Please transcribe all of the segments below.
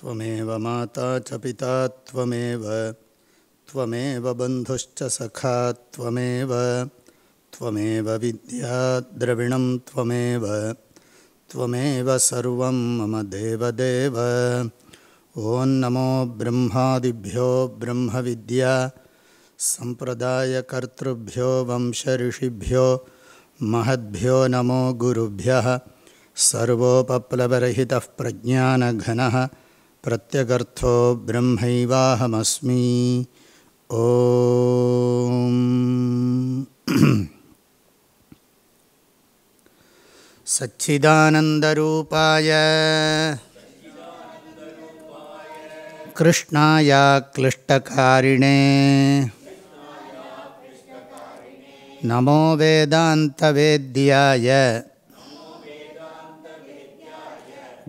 त्वमेव माता च पिता त्वमेव सखा त्वमेव विद्या सर्वं मम देवदेव। ॐ नमो ब्रह्मादिभ्यो ब्रह्मविद्या, सम्प्रदायकर्तृभ्यो वंशऋषिभ्यो, महद्भ्यो नमो गुरुभ्यः, सर्वोपप्लवरहितः प्रज्ञानघनः प्रत्यगर्थो ब्रह्मैवाहमस्मि। ॐ। सच्चिदानन्दरूपाय। कृष्णाय क्लिष्टकारिणे। नमो वेदान्तवेद्याय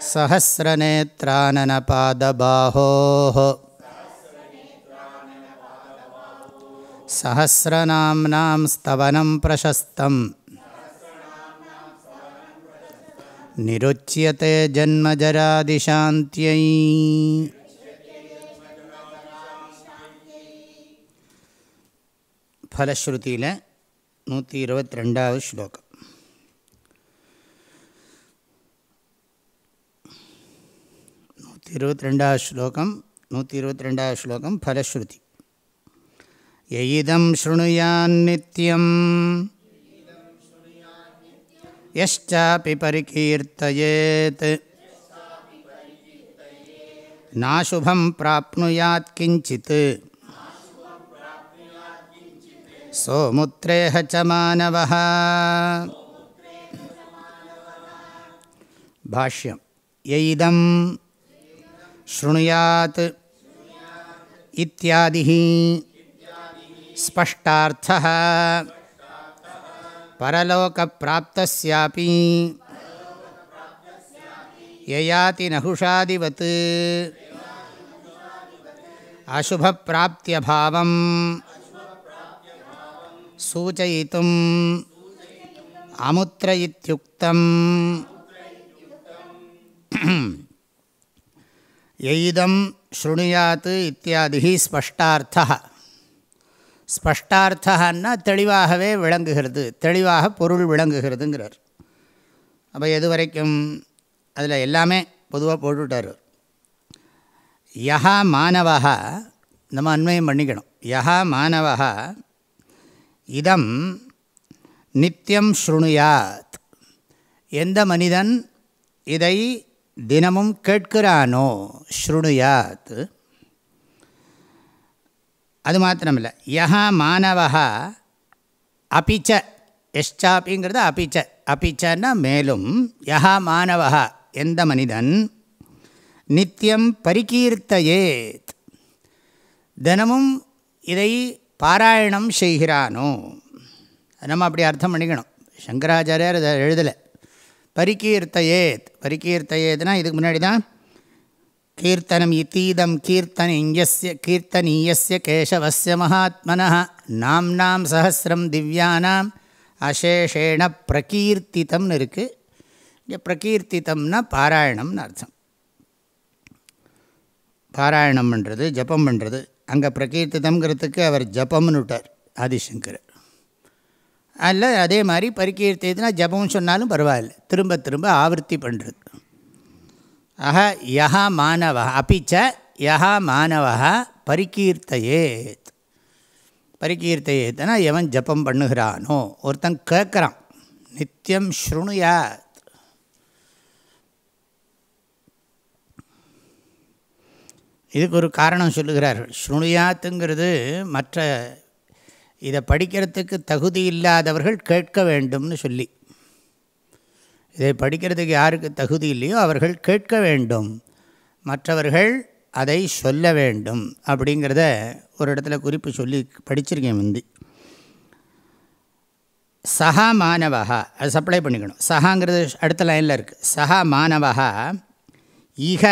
सहस्रनेत्राननपादबाहोः सहस्रनाम्नां स्तवनं प्रशस्तं निरुच्यते जन्मजरादिशान्त्यै फलश्रुतिल नूति इरुवत् श्लोकम् நூற்றி இருபத்தி ரெண்டாவது ஸ்லோகம் நூற்றி இருபத்தி ரெண்டாவது ஸ்லோகம் ஃபலஸ்ருதி எயிதம் ஸ்ருணுயான் நித்தியம் யஷ்டாபி பரிகீர்த்தயேத் நாசுபம் பிராப்னுயாத் கிஞ்சித் சோமுத்ரேஹ பாஷ்யம் எய்தம் शृणुयात् इत्यादिः स्पष्टार्थः परलोकप्राप्तस्यापि ययाति नहुषादिवत् अशुभप्राप्त्यभावम् सूचयितुम् अमुत्र इत्युक्तम् எய்தம் ஸ்ருணுயாத் இத்தியாதி ஸ்பஷ்டார்த்தா ஸ்பஷ்டார்த்தான்னா தெளிவாகவே விளங்குகிறது தெளிவாக பொருள் விளங்குகிறதுங்கிறார். அப்போ எது வரைக்கும் அதில் எல்லாமே பொதுவாக போட்டுவிட்டார் யஹா மாணவா நம்ம அண்மையும் பண்ணிக்கணும். யஹா மாணவா இதம் நித்தியம் ஸ்ருணுயாத். எந்த மனிதன் இதை தினமும் கேட்கிறானோ ஸ்ருணுயாத். அது மாத்திரமில்லை. யஹா மாணவா அபிச்ச எஷ்சாப்பிங்கிறது அபிச்ச. அபிச்சன்னா மேலும் யஹா மாணவா எந்த மனிதன்? நித்தியம் பரிகீர்த்தையேத். தினமும் இதை பாராயணம் செய்கிறானோ. நம்ம அப்படி அர்த்தம் பண்ணிக்கணும். சங்கராச்சாரியார் அதை எழுதலை. பரிகீர்த்தையேத் பரிகீர்த்தையேத்னா இதுக்கு முன்னாடி தான் கீர்த்தனம் இத்தீதம் கீர்த்தனீயஸ்ய கீர்த்தனீயஸ்ய கேசவஸ்ய மகாத்மன நாம்னாம் சஹசிரம் திவ்யானாம் அசேஷேண பிரகீர்த்தித்தம்னு இருக்குது இங்கே பிரகீர்த்தித்தம்னா பாராயணம்னு அர்த்தம். பாராயணம் பண்ணுறது ஜபம் பண்ணுறது அங்கே பிரகீர்த்திதம்ங்கிறதுக்கு அவர் ஜபம்னு விட்டார் ஆதிசங்கர் அல்ல அதே மாதிரி பரிகீர்த்தினா ஜபம்னு சொன்னாலும் பரவாயில்ல. திரும்ப திரும்ப ஆவர்த்தி பண்ணுறது அஹ யஹா மாணவ அப்பிச்ச யஹா மாணவ பரிகீர்த்தையேத். பரிகீர்த்தையேத்னா எவன் ஜபம் பண்ணுகிறானோ ஒருத்தன் கேட்குறான் நித்தியம் ஸ்ருணுயாத். இதுக்கு ஒரு காரணம் சொல்லுகிறார்கள். ஸ்ருணுயாத்துங்கிறது மற்ற இதை படிக்கிறதுக்கு தகுதி இல்லாதவர்கள் கேட்க வேண்டும்னு சொல்லி. இதை படிக்கிறதுக்கு யாருக்கு தகுதி இல்லையோ அவர்கள் கேட்க வேண்டும். மற்றவர்கள் அதை சொல்ல வேண்டும் அப்படிங்கிறத ஒரு இடத்துல குறிப்பு சொல்லி படிச்சிருக்கேன் முந்தி. சஹா மாணவா அது சப்ளை பண்ணிக்கணும். சஹாங்கிறது அடுத்த லைனில் இருக்குது சஹா மாணவா ஈக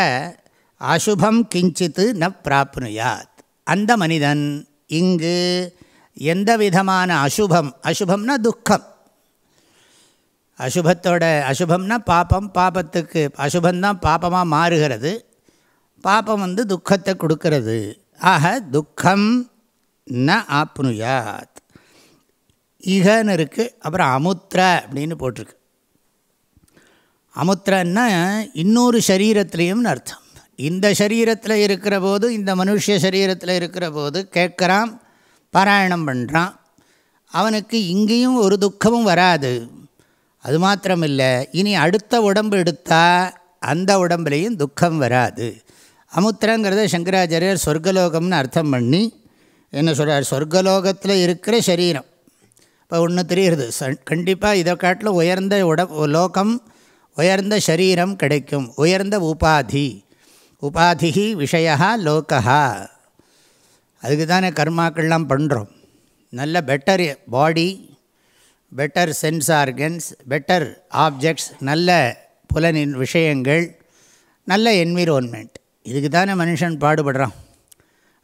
அசுபம் கிஞ்சித்து ந பிராப்னுயாத். அந்த மனிதன் இங்கு எந்த விதமான அசுபம்? அசுபம்னா துக்கம். அசுபத்தோட அசுபம்னா பாப்பம் பாப்பத்துக்கு அசுபந்தான் பாப்பமாக மாறுகிறது. பாப்பம் வந்து துக்கத்தை கொடுக்கறது. ஆக துக்கம் ந ஆப்னுயாத். இகன்னு இருக்குது அப்புறம் அமுத்திர அப்படின்னு போட்டிருக்கு. அமுத்திரன்னா இன்னொரு சரீரத்துலேயும்னு அர்த்தம். இந்த சரீரத்தில் இருக்கிற போது இந்த மனுஷ சரீரத்தில் இருக்கிற போது கேட்குறான் பாராயணம் பண்ணுறான் அவனுக்கு இங்கேயும் ஒரு துக்கமும் வராது. அது மாத்திரமில்லை இனி அடுத்த உடம்பு எடுத்தால் அந்த உடம்புலேயும் துக்கம் வராது. அமுத்திரங்கிறத சங்கராச்சாரியர் சொர்க்கலோகம்னு அர்த்தம் பண்ணி என்ன சொல்கிறார் சொர்க்கலோகத்தில் இருக்கிற சரீரம். இப்போ ஒன்று தெரிகிறது கண்டிப்பாக இதை காட்டில் உயர்ந்த உட லோகம் உயர்ந்த சரீரம் கிடைக்கும். உயர்ந்த உபாதி. உபாதி விஷயா லோகா அதுக்கு தானே கர்மாக்கள்லாம் பண்ணுறோம் நல்ல better body better sense organs better objects நல்ல புலனின் விஷயங்கள் நல்ல என்விரோன்மெண்ட் இதுக்கு தானே மனுஷன் பாடுபடுறான்.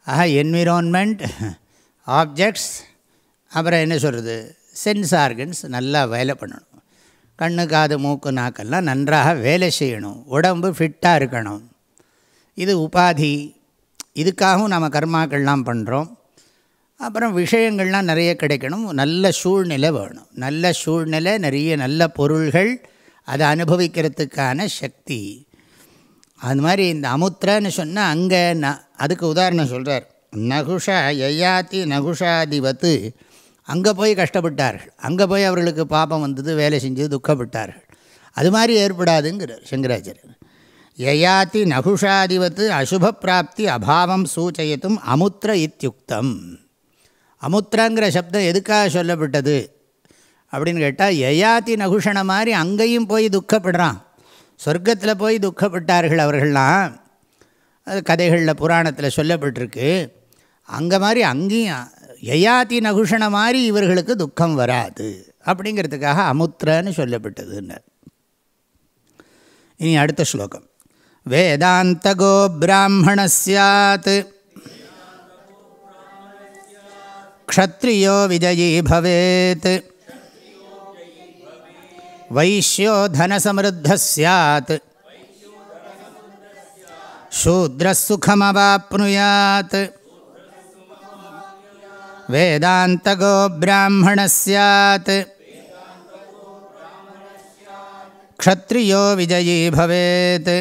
ஆஹா என்விரான்மெண்ட் ஆப்ஜெக்ட்ஸ் அப்புறம் என்ன சொல்கிறது சென்ஸ் ஆர்கன்ஸ் நல்லா வேலை பண்ணணும். கண்ணு காது மூக்கு நாக்கெல்லாம் நன்றாக வேலை செய்யணும். உடம்பு ஃபிட்டாக இருக்கணும். இது உபாதி இதுக்காகவும் நம்ம கர்மாக்கள்லாம் பண்ணுறோம் அப்புறம் விஷயங்கள்லாம் நிறைய கிடைக்கணும். நல்ல சூழ்நிலை வேணும். நல்ல சூழ்நிலை நிறைய நல்ல பொருள்கள் அதை அனுபவிக்கிறதுக்கான சக்தி. அது மாதிரி இந்த அமுத்திரன்னு சொன்னால் அங்கே ந அதுக்கு உதாரணம் சொல்கிறார் நகுஷா யயாத்தி நகுஷாதிபத்து. அங்கே போய் கஷ்டப்பட்டார்கள். அங்கே போய் அவர்களுக்கு பாப்பம் வந்தது வேலை செஞ்சு துக்கப்பட்டார்கள். அது மாதிரி ஏற்படாதுங்கிறார் சங்கராச்சாரியர். யயாத்தி நகுஷாதிவத்து அசுப பிராப்தி அபாவம் சூச்சயத்தும் அமுத்திர இத்தியுக்தம் அமுத்திரங்கிற சப்தம் எதுக்காக சொல்லப்பட்டது? அப்படின்னு கேட்டால் யயாத்தி நகுஷனை மாதிரி அங்கேயும் போய் துக்கப்படுறான். சொர்க்கத்தில் போய் துக்கப்பட்டார்கள் அவர்கள்லாம். அது கதைகளில் புராணத்தில் சொல்லப்பட்டிருக்கு. அங்கே மாதிரி அங்கேயும் யயாதி நகுஷண மாதிரி இவர்களுக்கு துக்கம் வராது. அப்படிங்கிறதுக்காக அமுத்திரன்னு சொல்லப்பட்டதுன்னு இனி அடுத்த ஸ்லோகம். वेदान्तगो ब्राह्मणः स्यात् क्षत्रियो विजयी भवेत् वैश्यो धनसमृद्धः स्यात् शूद्रः सुखमवाप्नुयात् वेदान्तगो ब्राह्मणः स्यात् क्षत्रियो विजयी भवेत्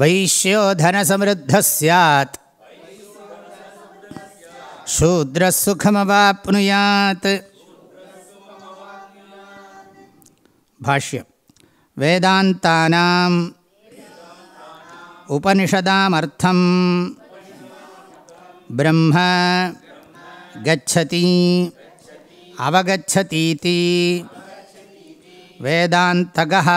वैश्यो धनसमृद्धः स्यात् शूद्रः सुखमवाप्नुयात् भाष्यं वेदान्तानां उपनिषदामर्थं ब्रह्म गच्छति अवगच्छतीति वेदान्तगः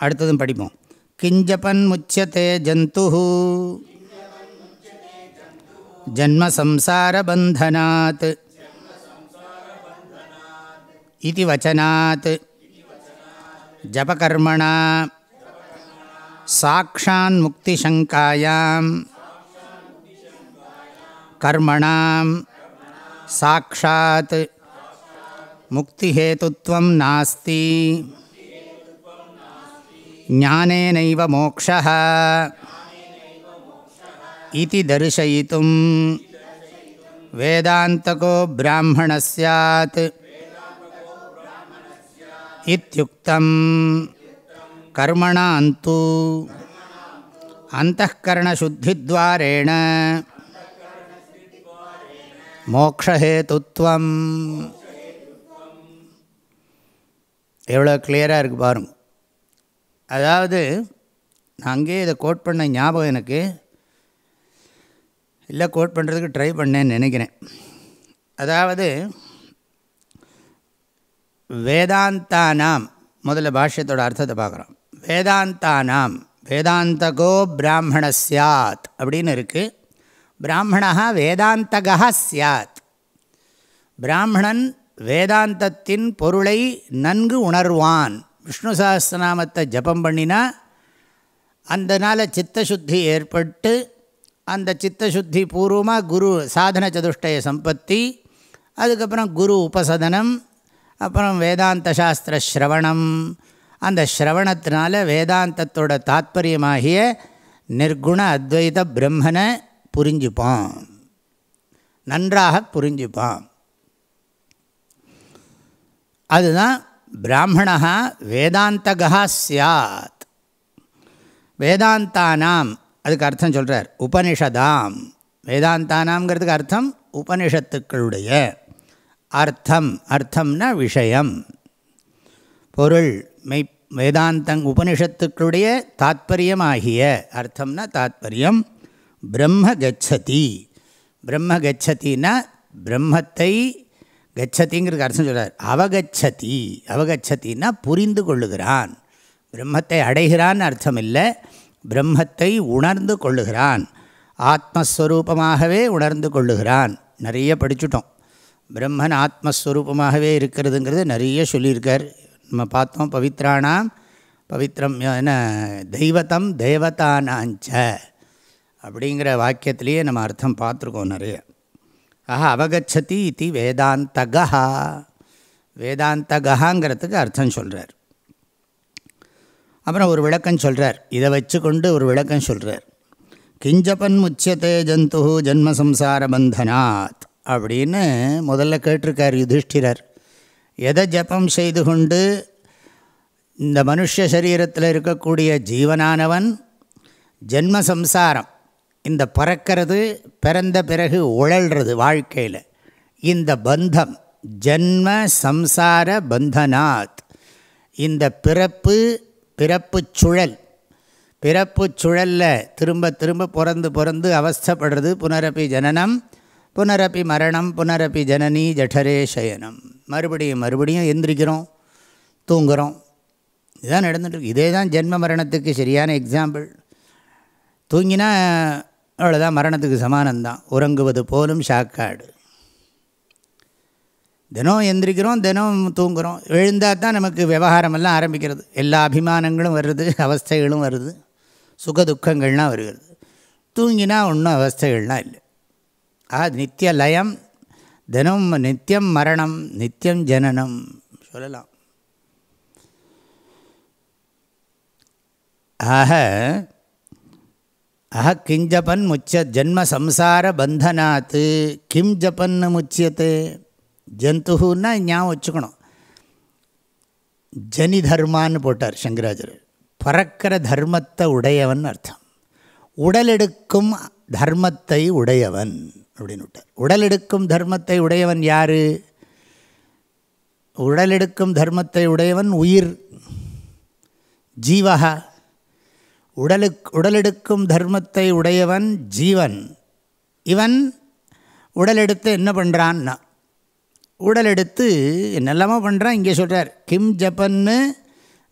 அடுத்ததும் படிப்போம். கிஞ்சபன் முச்சதே ஜந்து ஜன்மசம்சாரபந்தனாத். இது வச்சனாத் ஜபகர்மணா. சாட்சான் முக்திசங்காயாம். கர்மணாம். சாட்சாத் முக்திஹேதுத்வம் நாஸ்தி. ज्ञानेनैव मोक्षः इति दर्शयितुं वेदान्तको ब्राह्मणः स्यात् इत्युक्तं कर्मणान्तु अन्तःकरणशुद्धिद्वारेण மோக்ஷஹேத்துவம் எவ்வளோ கிளியராக இருக்குது பாருங்க அதாவது நான் அங்கேயே இதை கோட் பண்ண ஞாபகம் எனக்கு. இல்லை கோட் பண்ணுறதுக்கு ட்ரை பண்ணேன்னு நினைக்கிறேன். அதாவது வேதாந்தானாம் முதல்ல பாஷ்யத்தோட அர்த்தத்தை பார்க்குறோம். வேதாந்தானாம் வேதாந்தகோ பிராமண சாத் அப்படின்னு இருக்குது பிராமணா வேதாந்தகா சியாத் பிராமணன் வேதாந்தத்தின் பொருளை நன்கு உணர்வான். விஷ்ணு சஹஸ்ரநாமத்தை ஜபம் பண்ணினா அந்தனால் சித்தசுத்தி ஏற்பட்டு அந்த சித்தசுத்தி பூர்வமாக குரு சாதன சதுஷ்டய சம்பத்தி அதுக்கப்புறம் குரு உபசதனம் அப்புறம் வேதாந்த சாஸ்திர ஸ்ரவணம். அந்த ஸ்ரவணத்தினால வேதாந்தத்தோட தாத்பரியமாகிய நிர்குண அத்வைத பிரம்மனை புரிஞ்சுப்பான். நன்றாக புரிஞ்சுப்பான். அதுதான் பிராமணா வேதாந்தகா சாத் வேதாந்தானாம் அதுக்கு அர்த்தம் சொல்கிறார் உபனிஷதாம். வேதாந்தானாம்ங்கிறதுக்கு அர்த்தம் உபனிஷத்துக்களுடைய அர்த்தம். அர்த்தம்னா விஷயம். பொருள் மெய் வேதாந்தங் உபனிஷத்துக்களுடைய தாத்பரியமாகிய அர்த்தம்னா தாத்பரியம். பிரம்ம கச்சதி. பிரம்ம கச்சத்தின்னா பிரம்மத்தை கச்சதிங்கிறதுக்கு அர்த்தம் சொல்கிறார் அவகச்சதி அவகச்சத்தின்னா புரிந்து கொள்ளுகிறான். பிரம்மத்தை அடைகிறான்னு அர்த்தம் இல்லை பிரம்மத்தை உணர்ந்து கொள்ளுகிறான். ஆத்மஸ்வரூபமாகவே உணர்ந்து கொள்ளுகிறான். நிறைய படிச்சுட்டோம். பிரம்மன் ஆத்மஸ்வரூபமாகவே இருக்கிறதுங்கிறது நிறைய சொல்லியிருக்கார். நம்ம பார்த்தோம் பவித்ராணாம் பவித்ரம் என்ன தெய்வத்தம் தேவதானாஞ்ச அப்படிங்கிற வாக்கியத்திலேயே நம்ம அர்த்தம் பார்த்துருக்கோம் நிறைய. ஆஹா அவகச்சதி இது வேதாந்தகா வேதாந்தகாங்கிறதுக்கு அர்த்தம் சொல்கிறார் அப்புறம் ஒரு விளக்கம் சொல்கிறார் இதை வச்சு கொண்டு ஒரு விளக்கம் சொல்கிறார் கிஞ்சபன் முச்சியத்தே ஜந்து ஜென்மசம்சார பந்தனாத் அப்படின்னு முதல்ல கேட்டிருக்கார் யுதிஷ்டிரர். எதை ஜபம் செய்து கொண்டு இந்த மனுஷ சரீரத்தில் இருக்கக்கூடிய ஜீவனானவன் ஜென்ம சம்சாரம் இந்த பறக்கிறது பிறந்த பிறகு உழல்றது வாழ்க்கையில். இந்த பந்தம் ஜென்ம சம்சார பந்தனாத். இந்த பிறப்பு பிறப்பு சுழல். பிறப்பு சுழலில் திரும்ப திரும்ப பிறந்து பிறந்து அவஸ்தப்படுறது புனரப்பி ஜனனம் புனரப்பி மரணம் புனரப்பி ஜனனி ஜடரே சயனம். மறுபடியும் மறுபடியும் எந்திரிக்கிறோம் தூங்குகிறோம் இதுதான் நடந்துட்டுருக்கு இதே தான் ஜென்ம மரணத்துக்கு சரியான எக்ஸாம்பிள் தூங்கினா அவ்வளோதான் மரணத்துக்கு சமானந்தான் உறங்குவது போலும் ஷாக்காடு தினம் எந்திரிக்கிறோம் தினம் தூங்குகிறோம் எழுந்தால் தான் நமக்கு விவகாரமெல்லாம் ஆரம்பிக்கிறது. எல்லா அபிமானங்களும் வருது அவஸ்தைகளும் வருது. சுக துக்கங்கள்லாம் வருகிறது. தூங்கினா ஒன்றும் அவஸ்தைகள்லாம் இல்லை. ஆ நித்திய லயம் தினம் நித்தியம் மரணம் நித்தியம் ஜனனம் சொல்லலாம். ஆக அஹ கிஞ்சபன் முச்ச ஜென்ம சம்சார பந்தனாத்து. கிம் ஜப்பன்னு முச்சியத்து? ஜந்துன்னா ஞாபகம் வச்சுக்கணும். ஜனி தர்மான்னு போட்டார் சங்கராஜர். பறக்கிற தர்மத்தை உடையவன் அர்த்தம். உடலெடுக்கும் தர்மத்தை உடையவன் அப்படின்னு விட்டார். உடலெடுக்கும் தர்மத்தை உடையவன் யார்? உடலெடுக்கும் தர்மத்தை உடையவன் உயிர். ஜீவகா. உடலுக்கு உடலெடுக்கும் தர்மத்தை உடையவன் ஜீவன். இவன் உடலெடுத்து என்ன பண்ணுறான்னா உடலெடுத்து என்னெல்லாமோ பண்ணுறான் இங்கே சொல்கிறார் கிம் ஜப்பன்னு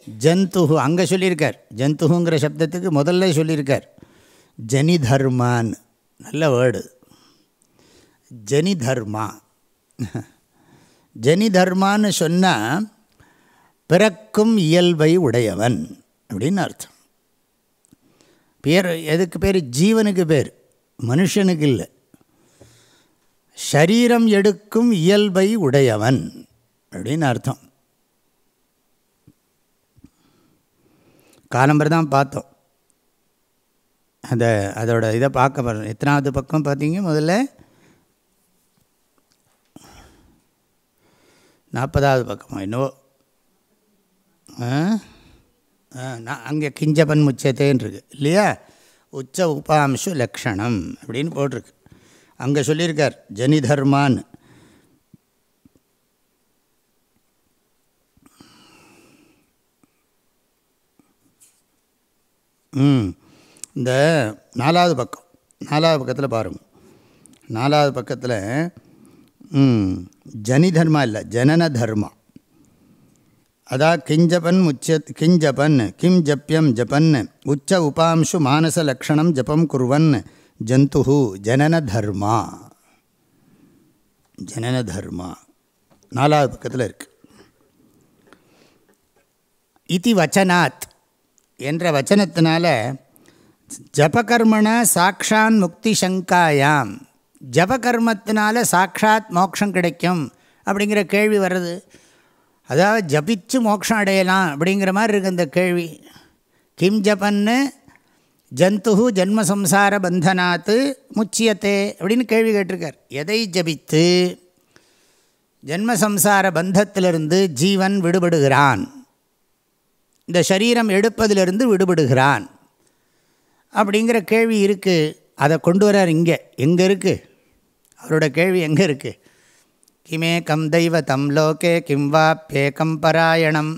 ஜந்துஹு அங்கே சொல்லியிருக்கார். ஜந்துஹுங்கிற சப்தத்துக்கு முதல்ல சொல்லியிருக்கார். ஜனி தர்மான் நல்ல வேர்டு. ஜனி தர்மா ஜனி தர்மான்னு சொன்னால் பிறக்கும் இயல்பை உடையவன் அப்படின்னு அர்த்தம். பேர் எதுக்கு பேர்? ஜீவனுக்கு பேர். மனுஷனுக்கு இல்லை. ஷரீரம் எடுக்கும் இயல்பை உடையவன். அப்படின்னு அர்த்தம். காலம்பர் தான் பார்த்தோம். அந்த அதோட இதை பார்க்க போகிறோம் எத்தனாவது பக்கம் பார்த்தீங்க முதல்ல? நாற்பதாவது பக்கமா? என்னவோ? நான் அங்கே கிஞ்சபன் முச்சத்தேன்னு இருக்கு இல்லையா? உச்ச உபாம்சு லக்ஷணம் அப்படின்னு போட்டிருக்கு. அங்கே சொல்லியிருக்கார் ஜனி தர்மான் ம் இந்த நாலாவது பக்கம் நாலாவது பக்கத்தில் பாருங்கள் நாலாவது பக்கத்தில் ஜனி தர்மா இல்லை ஜனன தர்மா அதான் கிஞ்சபன் உச்ச கிஞ்சபன் கிம் ஜப்பியம் ஜபன் உச்ச உபாம்சு மானச லக்ஷணம் ஜபம் குர்வன் ஜந்து ஜனன தர்மா. ஜனன தர்மா. நாலாவது பக்கத்தில் இருக்கு. இது வச்சனாத் என்ற வச்சனத்தினால ஜபகர்மண சாட்சான் முக்தி சங்காயாம். ஜபகர்மத்தினால சாட்சாத் மோட்சம் கிடைக்கும் அப்படிங்கிற கேள்வி வர்றது அதாவது ஜபிச்சு மோட்சம் அடையலாம் அப்படிங்கிற மாதிரி இருக்குது இந்த கேள்வி. கிம் ஜபன்னு ஜந்து ஜென்மசம்சார பந்தனாத்து முச்சியத்தே அப்படின்னு கேள்வி கேட்டிருக்கார். எதை ஜபித்து? ஜென்மசம்சார பந்தத்திலிருந்து ஜீவன் விடுபடுகிறான். இந்த சரீரம் எடுப்பதிலிருந்து விடுபடுகிறான். அப்படிங்கிற கேள்வி இருக்குது அதை கொண்டு வரார் இங்கே. எங்கே இருக்குது அவரோட கேள்வி எங்கே இருக்குது இமேக்கம் தெய்வத்தம் லோகே கிம் வாப்பியேக்கம் பராயணம்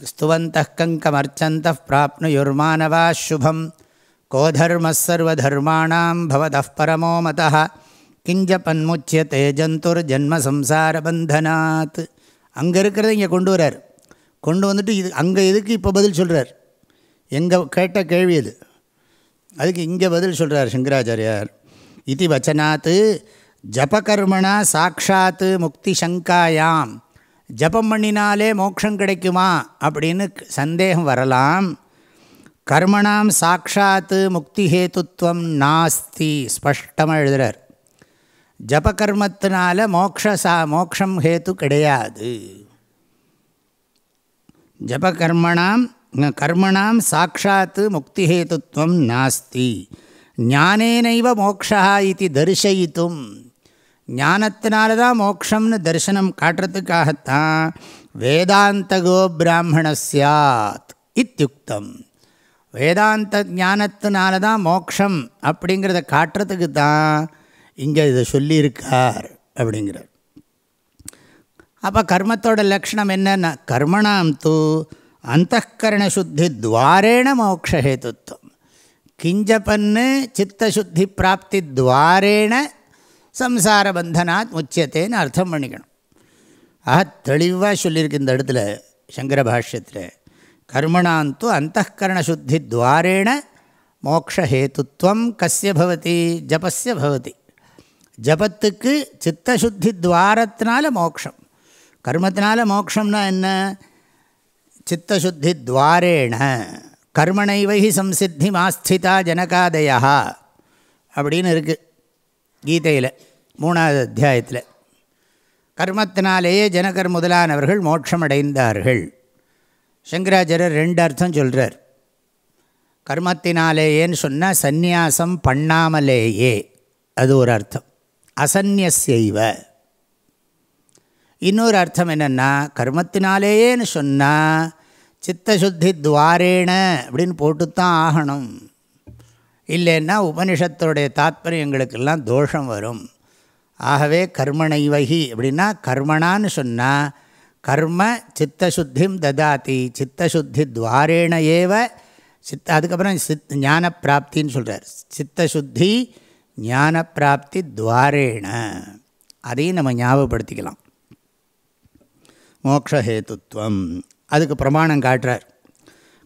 ஸ்துவந்த கங்கமர்ச்சந்த பிராப்னுயுர்மானவா சுபம் கோதர்மசர்வதர்மாணாம் பவத பரமோ மத கிஞ்ச பன்முச்சிய ஜந்துர் ஜென்மசம்சாரபந்தனாத் அங்கே இருக்கிறத இங்கே கொண்டு வரார் கொண்டு வந்துட்டு இது அங்கே இதுக்கு இப்போ பதில் சொல்கிறார் எங்கே கேட்ட கேள்வி அது அதுக்கு இங்கே பதில் சொல்கிறார் சங்கராச்சாரியார். இது வச்சனாத்து ஜபகர்மணா சாட்சாத்து முக்தி சங்காயாம் ஜபம் பண்ணினாலே மோட்சம் கிடைக்குமா அப்படின்னு சந்தேகம் வரலாம். கர்மணாம் சாட்சாத்து முக்தி ஹேத்துவம் நாஸ்தி ஸ்பஷ்டமாக எழுதுகிறார் ஜபகர்மத்தினால மோக்ஷ சா மோக்ஷம் ஹேத்து கிடையாது. ஜபகர்மணாம் கர்மணாம் சாட்சாத்து முக்தி ஹேத்துவம் நாஸ்தி. ஞானேனைவ மோக்ஷா இது தரிசயித்தும். ஞானத்தினால தான் மோக்ஷம்னு தரிசனம் காட்டுறதுக்காகத்தான் வேதாந்தகோ பிராமண சாத் இத்தியுக்தம். வேதாந்த ஞானத்தினால தான் மோக்ஷம் அப்படிங்கிறத காட்டுறதுக்கு தான் இங்கே இதை சொல்லியிருக்கார் அப்படிங்கிறார். அப்போ கர்மத்தோட லக்ஷணம் என்னென்னா கர்மணாம் தூ அந்தகரண சுத்தி துவாரேண மோக்ஷஹேத்துவம் கிஞ்சப்பன்னு சித்தசுத்தி பிராப்தி துவாரேண சம்சார பந்தனாத் முச்சியத்தேன்னு அர்த்தம் பண்ணிக்கணும். ஆக தெளிவாக சொல்லியிருக்கு இந்த இடத்துல சங்கர பாஷ்யத்தில். கர்மணாந்து அந்தகரண சுத்தி துவாரேண மோக்ஷஹேத்துவம் கசிய பவதி ஜபஸ்ய பவதி. ஜபத்துக்கு சித்தசுத்தி துவாரத்தினால மோக்ஷம். கர்மத்தினால மோக்ஷம்னா என்ன? சித்தசுத்தி துவாரேண கர்மணைவகி சம்சித்தி மாஸ்திதா ஜனகாதயா அப்படின்னு இருக்குது கீதையில் மூணாவது அத்தியாயத்தில் கர்மத்தினாலேயே ஜனகர் முதலானவர்கள் மோட்சமடைந்தார்கள். சங்கராச்சாரியர் ரெண்டு அர்த்தம் சொல்கிறார் கர்மத்தினாலேயேன்னு சொன்னால் சந்நியாசம் பண்ணாமலேயே. அது ஒரு அர்த்தம். அசந்நியசைவ இன்னொரு அர்த்தம் என்னென்னா கர்மத்தினாலேயேன்னு சொன்னால் சித்தசுத்தி துவாரேன அப்படின்னு போட்டுத்தான் ஆகணும். இல்லைன்னா உபனிஷத்தோடைய தாத்பரியங்களுக்கெல்லாம் தோஷம் வரும். ஆகவே கர்மணைவகி அப்படின்னா கர்மணான்னு சொன்னால் கர்ம சித்தசுத்திம் ததாதி சித்தசுத்தி துவாரேண ஏவ சித்த அதுக்கப்புறம் சித் ஞான பிராப்தின்னு சொல்கிறார் சித்தசுத்தி ஞான பிராப்தி துவாரேண. அதையும் நம்ம ஞாபகப்படுத்திக்கலாம். மோக்ஷஹேத்துவம். அதுக்கு பிரமாணம் காட்டுறார்.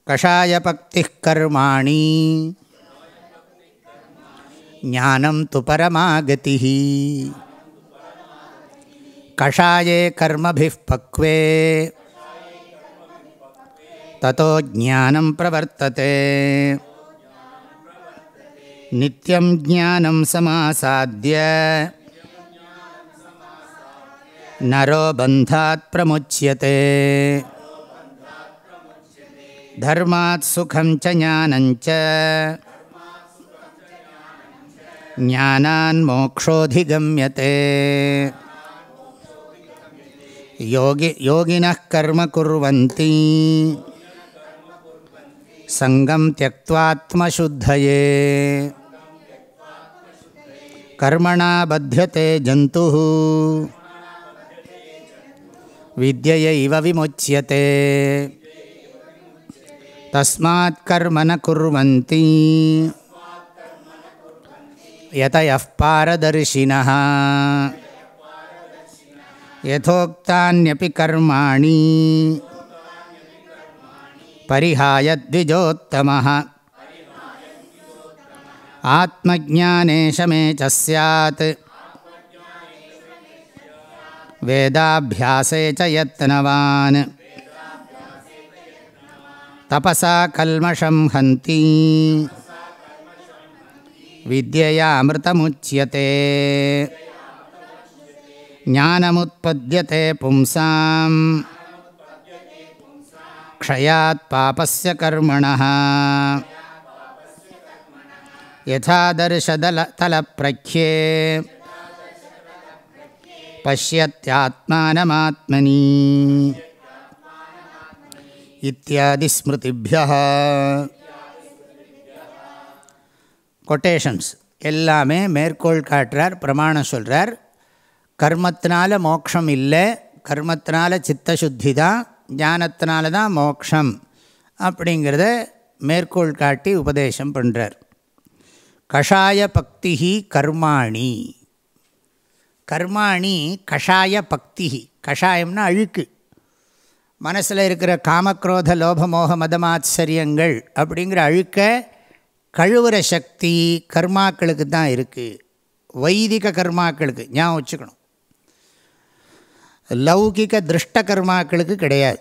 கஷாய பக்தி கர்மாணி. ज्ञानं तु परमागतिः। कषाये कर्मभिः पक्वे। ततो ज्ञानं प्रवर्तते। नित्यं ज्ञानं समासाद्य। नरो बन्धात् प्रमुच्यते। धर्मात् सुखं च ज्ञानञ्च ஞானான் மோக்ஷோதிகமியते யோகி யோகினः கர்ம குர்வந்தி சங்கம் தியக்வாத்மசுத்தயே கர்மணா பத்தியதே ஜந்து வித்யைவ விமுச்சியते தஸ்மாத் கர்ம ந குர்வந்தி यतयः पारदर्शिनः यथोक्तान्यपि कर्माणि परिहाय द्विजोत्तमः आत्मज्ञाने शमे च स्यात् वेदाभ्यासे च यत्नवान् तपसा कल्मषं हन्ति வித்யா அமிர்தமுச்சியதே ஞானமுத்பத்தியதே பும்சாம் க்ஷயாத் பாபஸ்ய கர்மண யதாதர்ஷதலதலப்பிரக்யே பசியத்யாத்மானமாத்மனி இத்தியாதி ஸ்மிருதிபியா கொட்டேஷன்ஸ் எல்லாமே மேற்கோள் காட்டுறார் பிரமாணம் சொல்கிறார் கர்மத்தினால மோக்ஷம் இல்லை கர்மத்தினால சித்தசுத்தி தான் ஞானத்தினால தான் மோக்ஷம் அப்படிங்கிறத மேற்கோள் காட்டி உபதேசம் பண்ணுறார் கஷாய பக்தி கர்மாணி. கர்மாணி கஷாய பக்தி கஷாயம்னா அழுக்கு. மனசில் இருக்கிற காமக்ரோத லோபமோக மதமாச்சரியங்கள் அப்படிங்கிற அழுக்க கழுவுற சக்தி கர்மாக்களுக்கு தான் இருக்குது வைதிக கர்மாக்களுக்கு ஞாபகம் வச்சுக்கணும். லௌகிக திருஷ்ட கர்மாக்களுக்கு கிடையாது.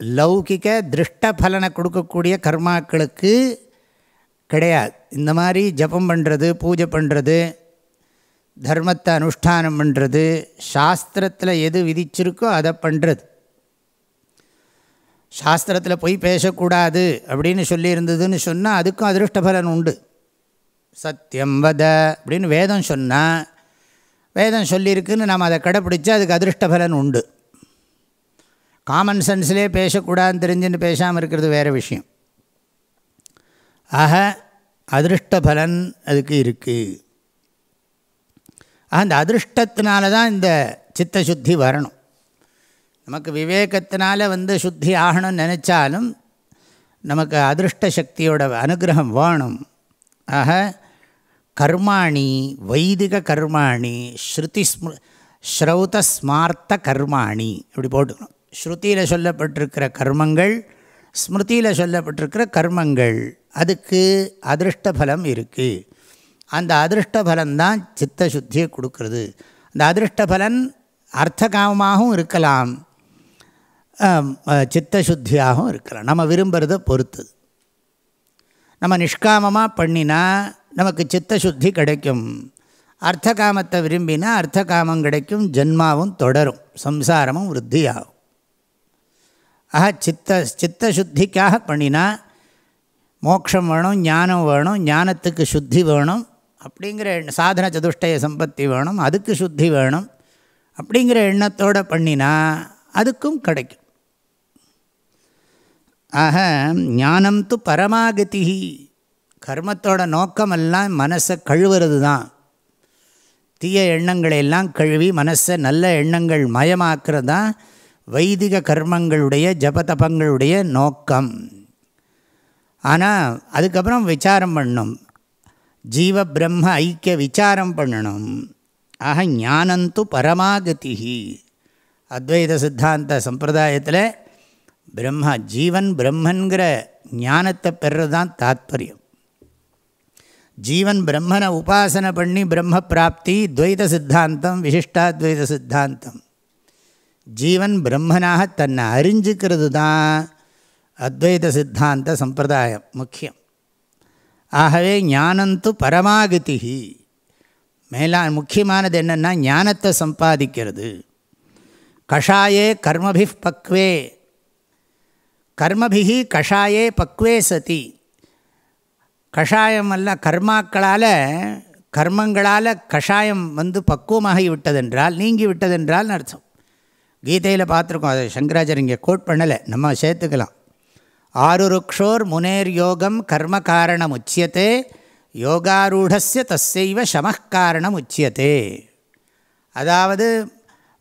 லௌகிக திருஷ்ட பலனை கொடுக்கக்கூடிய கர்மாக்களுக்கு கிடையாது. இந்த மாதிரி ஜபம் பண்ணுறது பூஜை பண்ணுறது தர்மத்தை அனுஷ்டானம் பண்ணுறது சாஸ்திரத்தில் எது விதிச்சிருக்கோ அதை பண்ணுறது சாஸ்திரத்தில் போய் பேசக்கூடாது அப்படின்னு சொல்லியிருந்ததுன்னு சொன்னால் அதுக்கும் அதிருஷ்டபலன் உண்டு. சத்தியம் வத அப்படின்னு வேதம் சொன்னால் வேதம் சொல்லியிருக்குன்னு நம்ம அதை கடைப்பிடிச்சா அதுக்கு அதிருஷ்டபலன் உண்டு. காமன் சென்ஸ்லேயே பேசக்கூடாதுன்னு தெரிஞ்சுன்னு பேசாமல் இருக்கிறது வேறு விஷயம். ஆக அதிருஷ்டபலன் அதுக்கு இருக்குது அந்த அதிருஷ்டத்தினால தான் இந்த சித்த சுத்தி வரணும். நமக்கு விவேகத்தினால வந்து சுத்தி ஆகணும்னு நினச்சாலும் நமக்கு அதிருஷ்ட சக்தியோட அனுகிரகம் வேணும். ஆக கர்மாணி வைதிக கர்மாணி ஸ்ருதி ஸ்மு ஸ்ரௌத ஸ்மார்த்த கர்மாணி இப்படி போட்டுக்கணும். ஸ்ருதியில் சொல்லப்பட்டிருக்கிற கர்மங்கள் ஸ்மிருதியில் சொல்லப்பட்டிருக்கிற கர்மங்கள் அதுக்கு அதிருஷ்ட பலம் இருக்குது அந்த அதிருஷ்ட பலன்தான் சித்த சுத்தியை கொடுக்கறது. அந்த அதிருஷ்ட பலன் அர்த்தகாமமாகவும் இருக்கலாம். சித்த சுத்தியாகவும் இருக்கலாம் நம்ம விரும்புகிறத பொறுத்தது. நம்ம நிஷ்காமமாக பண்ணினா நமக்கு சித்த சுத்தி கிடைக்கும். அர்த்த காமத்தை விரும்பினா அர்த்த காமம் கிடைக்கும் ஜென்மாவும் தொடரும் சம்சாரமும் விருத்தியாகும். ஆக சித்த சித்த சுத்திக்காக பண்ணினா மோட்சம் வேணும் ஞானம் வேணும் ஞானத்துக்கு சுத்தி வேணும் அப்படிங்கிற சாதன சதுஷ்டய சம்பத்தி வேணும் அதுக்கு சுத்தி வேணும் அப்படிங்கிற எண்ணத்தோடு பண்ணினா அதுக்கும் கிடைக்கும். ஆக ஞானம் து பரமாகதி. கர்மத்தோட நோக்கமெல்லாம் மனசை கழுவுறது தான் தீய எண்ணங்களை எல்லாம் கழுவி மனசை நல்ல எண்ணங்கள் மயமாக்குறது தான் வைதிக கர்மங்களுடைய ஜபதபங்களுடைய நோக்கம். ஆனால் அதுக்கப்புறம் விசாரம் பண்ணணும் ஜீவ பிரம்ம ஐக்கிய விசாரம் பண்ணணும். ஆக ஞானந்து பரமாகதி. அத்வைத சித்தாந்த சம்பிரதாயத்தில் பிரம்மா ஜீவன் பிரம்மன்கிற ஞானத்தை பெறது தான் தாத்பரியம். ஜீவன் பிரம்மனை உபாசனை பண்ணி பிரம்ம பிராப்தி துவைத சித்தாந்தம் விசிஷ்டாத்வைத சித்தாந்தம். ஜீவன் பிரம்மனாக தன்னை அறிஞ்சிக்கிறது தான் அத்வைத சித்தாந்த சம்பிரதாயம் முக்கியம். ஆகவே ஞானந்து பரமாகதிகி மேலா முக்கியமானது என்னென்னா ஞானத்தை சம்பாதிக்கிறது. கஷாயே கர்மபி பக்வே கர்மபிகி கஷாயே பக்வே சதி. கஷாயம் அல்ல கர்மாக்களால் கர்மங்களால் கஷாயம் வந்து பக்குவமாகி விட்டதென்றால் நீங்கி விட்டதென்றால் அர்த்தம். கீதையில் பார்த்துருக்கோம் அதை சங்கராச்சர் இங்கே கோட் பண்ணலை நம்ம சேர்த்துக்கலாம். ஆருருக்ஷோர் முனேர் யோகம் கர்ம காரணம் உச்சியத்தே யோகாரூடஸ்ய தஸ்யைவ சமக்காரணம் உச்சியத்தே அதாவது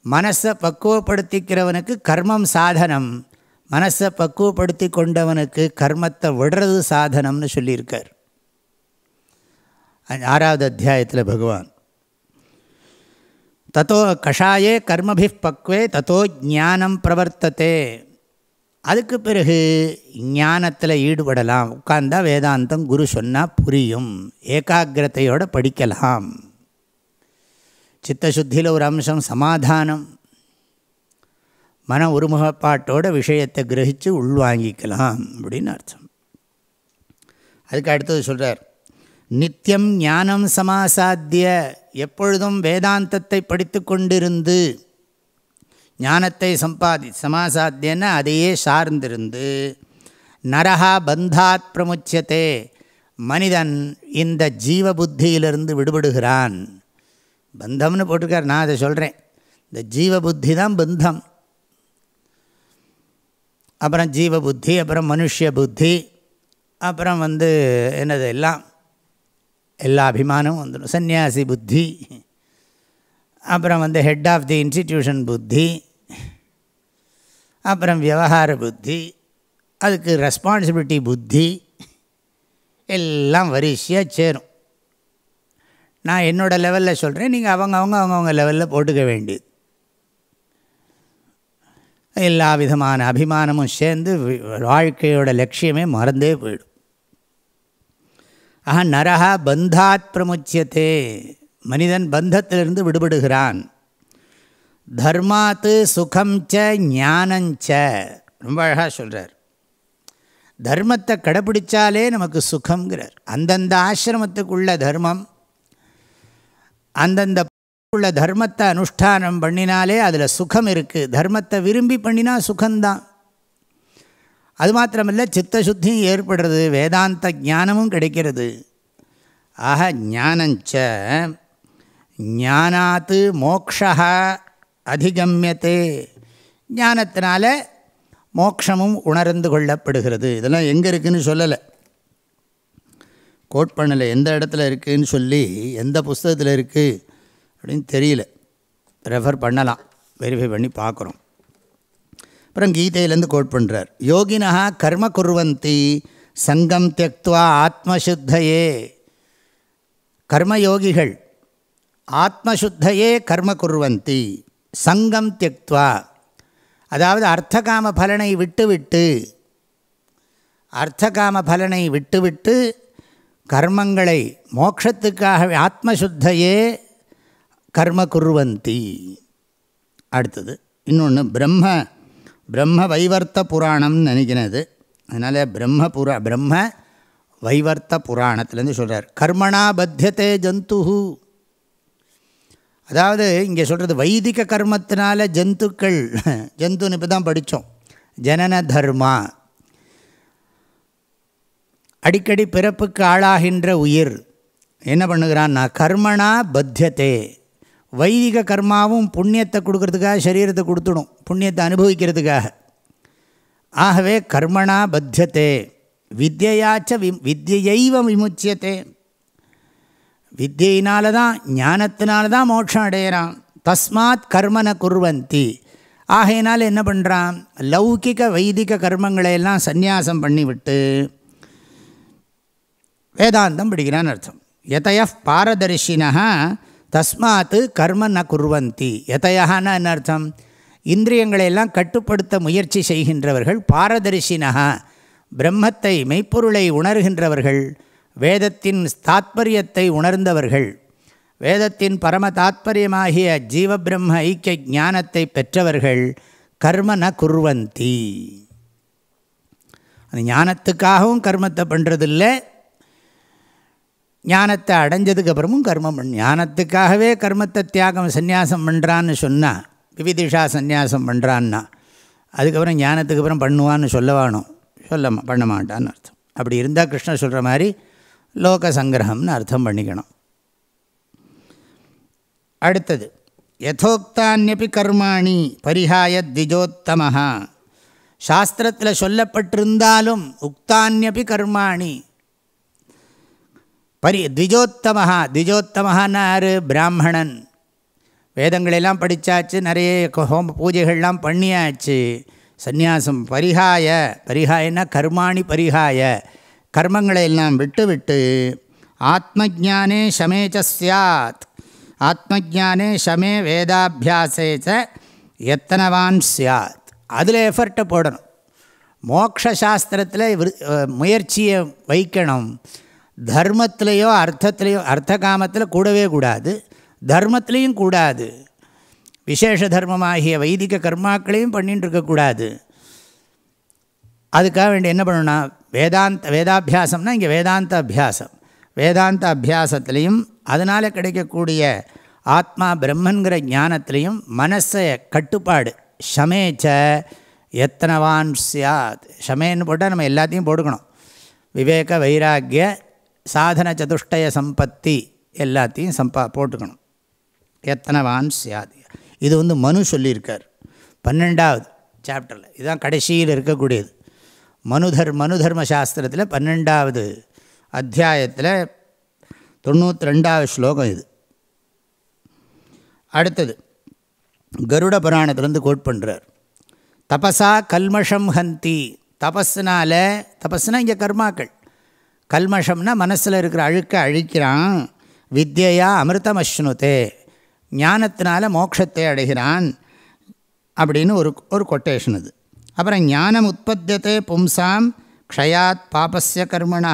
மனசை பக்குவப்படுத்திக்கிறவனுக்கு கர்மம் சாதனம் மனசை பக்குவப்படுத்தி கொண்டவனுக்கு கர்மத்தை விடுறது சாதனம்னு சொல்லியிருக்கார். ஆறாவது அத்தியாயத்தில் பகவான். தத்தோ கஷாயே கர்மபி பக்வே தத்தோ ஞானம் பிரவர்த்தத்தே அதுக்கு பிறகு ஞானத்தில் ஈடுபடலாம். உட்கார்ந்தா வேதாந்தம் குரு சொன்னால் புரியும். ஏகாகிரதையோடு படிக்கலாம். சித்தசுத்தியில் ஒரு அம்சம் சமாதானம். மன ஒருமுகப்பாட்டோட விஷயத்தை கிரகித்து உள்வாங்கிக்கலாம் அப்படின்னு அர்த்தம். அதுக்கு அடுத்தது சொல்கிறார் நித்தியம் ஞானம் சமாசாத்திய எப்பொழுதும் வேதாந்தத்தை படித்து கொண்டிருந்து ஞானத்தை சம்பாதி சமாசாத்தியன்னா அதையே சார்ந்திருந்து நரஹா பந்தாத் பிரமுச்சியத்தே மனிதன் இந்த ஜீவ புத்தியிலிருந்து விடுபடுகிறான். பந்தம்னு போட்டிருக்கார் நான் அதை சொல்கிறேன் இந்த ஜீவ புத்தி தான் பந்தம். அப்புறம் ஜீவ புத்தி அப்புறம் மனுஷ புத்தி அப்புறம் வந்து என்னது எல்லாம் எல்லா அபிமானமும் வந்துடும். சந்நியாசி புத்தி அப்புறம் வந்து ஹெட் ஆஃப் தி இன்ஸ்டிடியூஷன் புத்தி அப்புறம் விவகார புத்தி அதுக்கு ரெஸ்பான்சிபிலிட்டி புத்தி எல்லாம் வரிசையாக சேரும். நான் என்னோடய லெவலில் சொல்கிறேன் நீங்கள் அவங்க அவங்க அவங்கவுங்க லெவலில் போட்டுக்க வேண்டியது. எல்லா விதமான அபிமானமும் சேர்ந்து வாழ்க்கையோட லட்சியமே மறந்தே போயிடும். ஆக நரகா பந்தாத் பிரமுச்சியத்தே மனிதன் பந்தத்திலிருந்து விடுபடுகிறான். தர்மாத்து சுகம் ச ஞானஞ்ச ரொம்ப அழகாக சொல்கிறார் தர்மத்தை கடைப்பிடிச்சாலே நமக்கு சுகங்கிறார் அந்தந்த ஆசிரமத்துக்குள்ள தர்மம் அந்தந்த உள்ள தர்மத்தை அனுஷ்டானம் பண்ணினாலே அதில் சுகம் இருக்குது தர்மத்தை விரும்பி பண்ணினா சுகந்தான் அது மாத்திரமில்லை சித்தசுத்தியும் ஏற்படுறது வேதாந்த ஞானமும் கிடைக்கிறது. ஆக ஞானஞ்ச ஞானாத்து மோக்ஷா அதிகமியத்தே ஞானத்தினால மோக்ஷமும் உணர்ந்து கொள்ளப்படுகிறது. இதெல்லாம் எங்கே இருக்குதுன்னு சொல்லலை. கோட் பண்ணலை எந்த இடத்துல இருக்குதுன்னு சொல்லி எந்த புஸ்தகத்தில் இருக்குது அப்படின்னு தெரியல. ரெஃபர் பண்ணலாம். வெரிஃபை பண்ணி பார்க்குறோம். அப்புறம் கீதையிலேருந்து கோட் பண்ணுறார் யோகினா கர்ம குர்வந்தி சங்கம் தியக்துவா ஆத்மசுத்தையே. கர்மயோகிகள் ஆத்மசுத்தையே கர்ம குர்வந்தி சங்கம் தியக்துவா. அதாவது அர்த்தகாம பலனை விட்டுவிட்டு அர்த்தகாம பலனை விட்டுவிட்டு கர்மங்களை மோட்சத்துக்காக ஆத்மசுத்தையே கர்ம குர்வந்தி அடுத்தது இன்னொன்று பிரம்ம பிரம்ம வைவர்த்த புராணம்னு நினைக்கிறது. அதனால் பிரம்ம புரா பிரம்ம வைவர்த்த புராணத்துலேருந்து சொல்கிறார் கர்மணா பத்தியத்தே ஜந்து அதாவது இங்கே சொல்கிறது வைதிக கர்மத்தினால ஜந்துக்கள் ஜந்துன்னு இப்போ தான் படித்தோம். ஜனன தர்மா. அடிக்கடி பிறப்புக்கு ஆளாகின்ற உயிர். என்ன பண்ணுகிறான்னா கர்மணா பத்தியத்தே வைதிக கர்மாவும் புண்ணியத்தை கொடுக்கறதுக்காக சரீரத்தை கொடுத்துடும் புண்ணியத்தை அனுபவிக்கிறதுக்காக. ஆகவே கர்மணா பத்தியத்தே வித்தியாச்ச வி வித்யைவ விமுச்சியத்தே வித்தியினால தான் ஞானத்தினால தான் மோட்சம் அடையிறான். தஸ்மாத் கர்மனை குர்வந்தி. ஆகையினால் என்ன பண்ணுறான் லௌகிக வைதிக கர்மங்களை எல்லாம் சந்நியாசம் பண்ணிவிட்டு வேதாந்தம் படிக்கிறான்னு அர்த்தம். எதைய பாரதர்ஷினா தஸ்மாத்து கர்ம ந குர்வந்தி. எதையாகனா என்ன அர்த்தம் இந்திரியங்களையெல்லாம் கட்டுப்படுத்த முயற்சி செய்கின்றவர்கள் பாரதர்ஷினா பிரம்மத்தை மெய்ப்பொருளை உணர்கின்றவர்கள். வேதத்தின் தாத்பரியத்தை உணர்ந்தவர்கள். வேதத்தின் பரம தாத்பரியமாகிய ஜீவபிரம்ம ஐக்கிய ஞானத்தை பெற்றவர்கள். கர்ம ந குர்வந்தி. அந்த ஞானத்துக்காகவும் கர்மத்தை பண்ணுறதில்லை ஞானத்தை அடைஞ்சதுக்கு அப்புறமும் கர்மம் பண்ணு. ஞானத்துக்காகவே கர்மத்தை தியாகம் சந்நியாசம் பண்ணுறான்னு சொன்னால் விவிதிஷா சந்நியாசம் பண்ணுறான்னா அதுக்கப்புறம் ஞானத்துக்கு அப்புறம் பண்ணுவான்னு சொல்லவானோ? சொல்ல பண்ண மாட்டான்னு அர்த்தம். அப்படி இருந்தால் கிருஷ்ணர் சொல்கிற மாதிரி லோக சங்கிரகம்னு அர்த்தம் பண்ணிக்கணும். அடுத்தது யதோக்தானியப்பி கர்மாணி பரிஹாய திஜோத்தமஹா. சாஸ்திரத்தில் சொல்லப்பட்டிருந்தாலும் உக்தானியப்பி கர்மாணி. பரி திஜோத்தமஹா த்விஜோத்தமஹான்னு யார் பிராமணன். வேதங்களெல்லாம் படித்தாச்சு நிறைய ஹோம பூஜைகள்லாம் பண்ணியாச்சு. சந்நியாசம் பரிகாய பரிகாயன்னா கர்மாணி பரிகாய. கர்மங்களை எல்லாம் விட்டு விட்டு ஆத்மஜானே ஷமே சாத் ஆத்மஜானே ஷமே வேதாபியாசே ச எத்தனவான் சாத் அதில் எஃபர்ட்டை போடணும். மோக்ஷாஸ்திரத்தில் முயற்சியை வைக்கணும். தர்மத்திலேயோ அர்த்தத்திலேயோ அர்த்த காமத்தில் கூடவே கூடாது. தர்மத்திலையும் கூடாது. விசேஷ தர்மமாகிய வைதிக கர்மாக்களையும் பண்ணிட்டு இருக்கக்கூடாது அதுக்காக வேண்டி என்ன பண்ணணும்னா வேதாந்த வேதாபியாசம்னா இங்கே வேதாந்த அபியாசம் வேதாந்த அபியாசத்துலேயும் அதனால் கிடைக்கக்கூடிய ஆத்மா பிரம்மன்கிற ஞானத்திலையும் மனசை கட்டுப்பாடு. ஷமேச்ச எத்தனவான் சியாத் ஷமேன்னு போட்டால் நம்ம எல்லாத்தையும் போட்டுக்கணும். விவேக வைராக்கிய சாதன சதுஷ்டய சம்பத்தி எல்லாத்தையும் சம்பா போட்டுக்கணும். எத்தனவான் சியாத் இது வந்து மனு சொல்லியிருக்கார். பன்னெண்டாவது சாப்டரில் இதுதான் கடைசியில் இருக்கக்கூடியது. மனுதர் மனு தர்ம சாஸ்திரத்தில் பன்னெண்டாவது அத்தியாயத்தில் தொண்ணூற்றி ரெண்டாவது ஸ்லோகம் இது. அடுத்தது கருட புராணத்திலேருந்து கோட் பண்ணுறார் தபசா கல்மஷம் ஹந்தி. தபஸ்னால் தபஸ்னா இங்கே கர்மாக்கள். கல்மஷம்னா மனசில் இருக்கிற அழுக்க அழிக்கிறான். வித்யா அமிர்தம் அஸ்னுதே ஞானத்தினால மோட்சத்தை அடைகிறான். அப்படின்னு ஒரு ஒரு கொட்டேஷன் இது அப்புறம் ஞானம் உற்பத்தியத்தை பும்சாம் க்ஷயாத் பாபஸ்ய கர்மணா.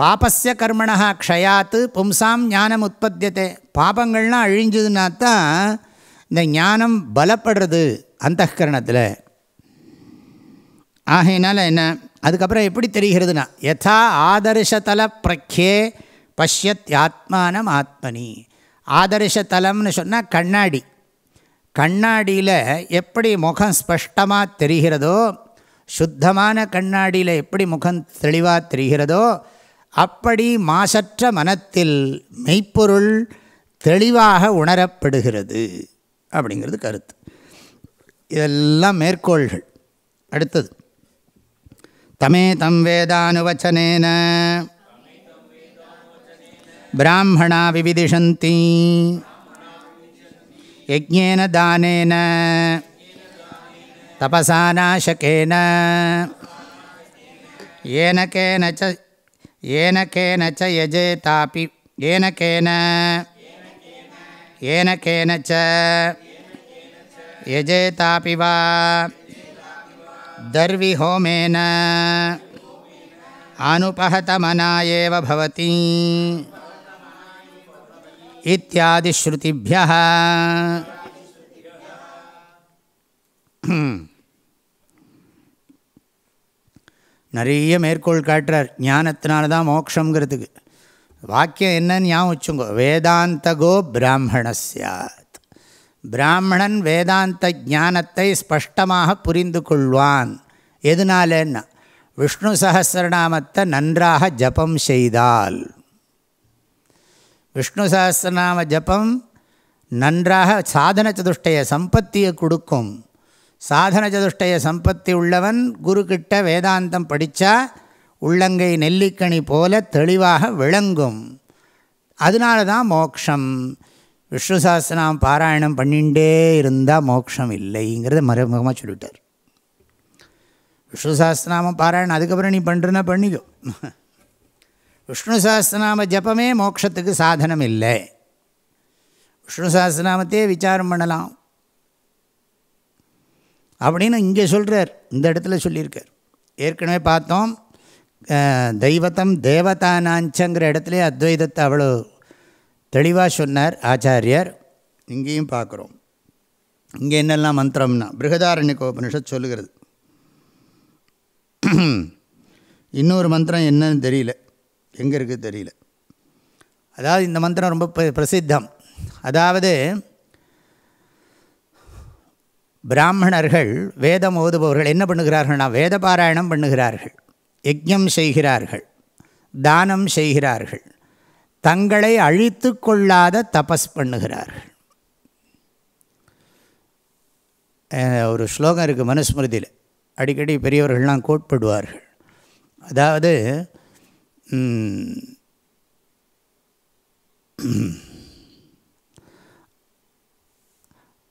பாபஸ்ய கர்மணா க்ஷயாத்து பும்சாம் ஞானம் உற்பத்தியத்தை பாபங்கள்லாம் அழிஞ்சதுன்னா தான் இந்த ஞானம் பலப்படுறது அந்த கரணத்தில் ஆகையினால் என்ன? அதுக்கப்புறம் எப்படி தெரிகிறதுனா யதா ஆதர்ஷதல பிரக்யே பஷ்யத் ஆத்மானம் ஆத்மனி. ஆதர்ஷதலம்னு சொன்னால் கண்ணாடி. கண்ணாடியில் எப்படி முகம் ஸ்பஷ்டமாக தெரிகிறதோ சுத்தமான கண்ணாடியில் எப்படி முகம் தெளிவாக தெரிகிறதோ அப்படி மாசற்ற மனத்தில் மெய்ப்பொருள் தெளிவாக உணரப்படுகிறது. அப்படிங்கிறது கருத்து. இதெல்லாம் மேற்கோள்கள். அடுத்தது. தமேதம் வேதானுவச்சனேன பிராமணா விவிதிஷந்தி யஜ்ஞேன தானேன தபசாநாசகேன ஏன கேன ச ஏன கேன ச யஜேதாபி ஏன கேன ச யஜேதாபி வா தர்வி ஹோமேன அனுபகதமனா ஏவ பவதி நிறைய மேற்கோள் காட்டுறார். ஞானத்தினால தான் மோக்ஷங்கிறதுக்கு. வாக்கியம் என்னன்னு ஞாபகம் வச்சுங்கோ வேதாந்தகோ பிராமண சாத் பிராமணன் வேதாந்த ஞானத்தை ஸ்பஷ்டமாக புரிந்து கொள்வான் எதனாலன்னா விஷ்ணு சகசிரநாமத்தை நன்றாக ஜபம் செய்தால். விஷ்ணு சகசிரநாம ஜபம் நன்றாக சாதன சதுஷ்டய சம்பத்தியை கொடுக்கும். சாதன சதுஷ்டய சம்பத்தி உள்ளவன் குருக்கிட்ட வேதாந்தம் படித்தா உள்ளங்கை நெல்லிக்கணி போல தெளிவாக விளங்கும். அதனால தான் மோக்ஷம். விஷ்ணு சாஸ்திரம் பாராயணம் பண்ணிகிட்டே இருந்தால் மோட்சம் இல்லைங்கிறத மறைமுகமாக சொல்லிட்டார். விஷ்ணு சாஸ்திரநாமம் பாராயணம் அதுக்கப்புறம் நீ பண்ணுறனா பண்ணிக்கோ. விஷ்ணு சாஸ்திரநாம ஜபமே மோட்சத்துக்கு சாதனம் இல்லை விஷ்ணு சாஸ்திரநாமத்தையே விசாரம் பண்ணலாம். அப்படின்னு இங்கே சொல்கிறார் இந்த இடத்துல சொல்லியிருக்கார். ஏற்கனவே பார்த்தோம் தெய்வத்தம் தேவதானாஞ்சங்கிற இடத்துல அத்வைதத்தை அவ்வளோ தெளிவாக சொன்னார் ஆச்சாரியர். இங்கேயும் பார்க்குறோம். இங்கே என்னெல்லாம் மந்திரம்னா பிருகதாரண்யகோபனிஷத் சொல்லுகிறது. இன்னொரு மந்திரம் என்னன்னு தெரியல. எங்கே இருக்குது தெரியல. அதாவது இந்த மந்திரம் ரொம்ப பிரசித்தம். அதாவது பிராமணர்கள் வேதம் ஓதுபவர்கள் என்ன பண்ணுகிறார்கள்னா வேத பாராயணம் பண்ணுகிறார்கள். யஜ்யம் செய்கிறார்கள். தானம் செய்கிறார்கள். தங்களை அழித்து கொள்ளாத தபஸ் பண்ணுகிறார்கள். ஒரு ஸ்லோகம் இருக்குது மனுஸ்மிருதியில். அடிக்கடி பெரியவர்கள்லாம் கோட்படுவார்கள். அதாவது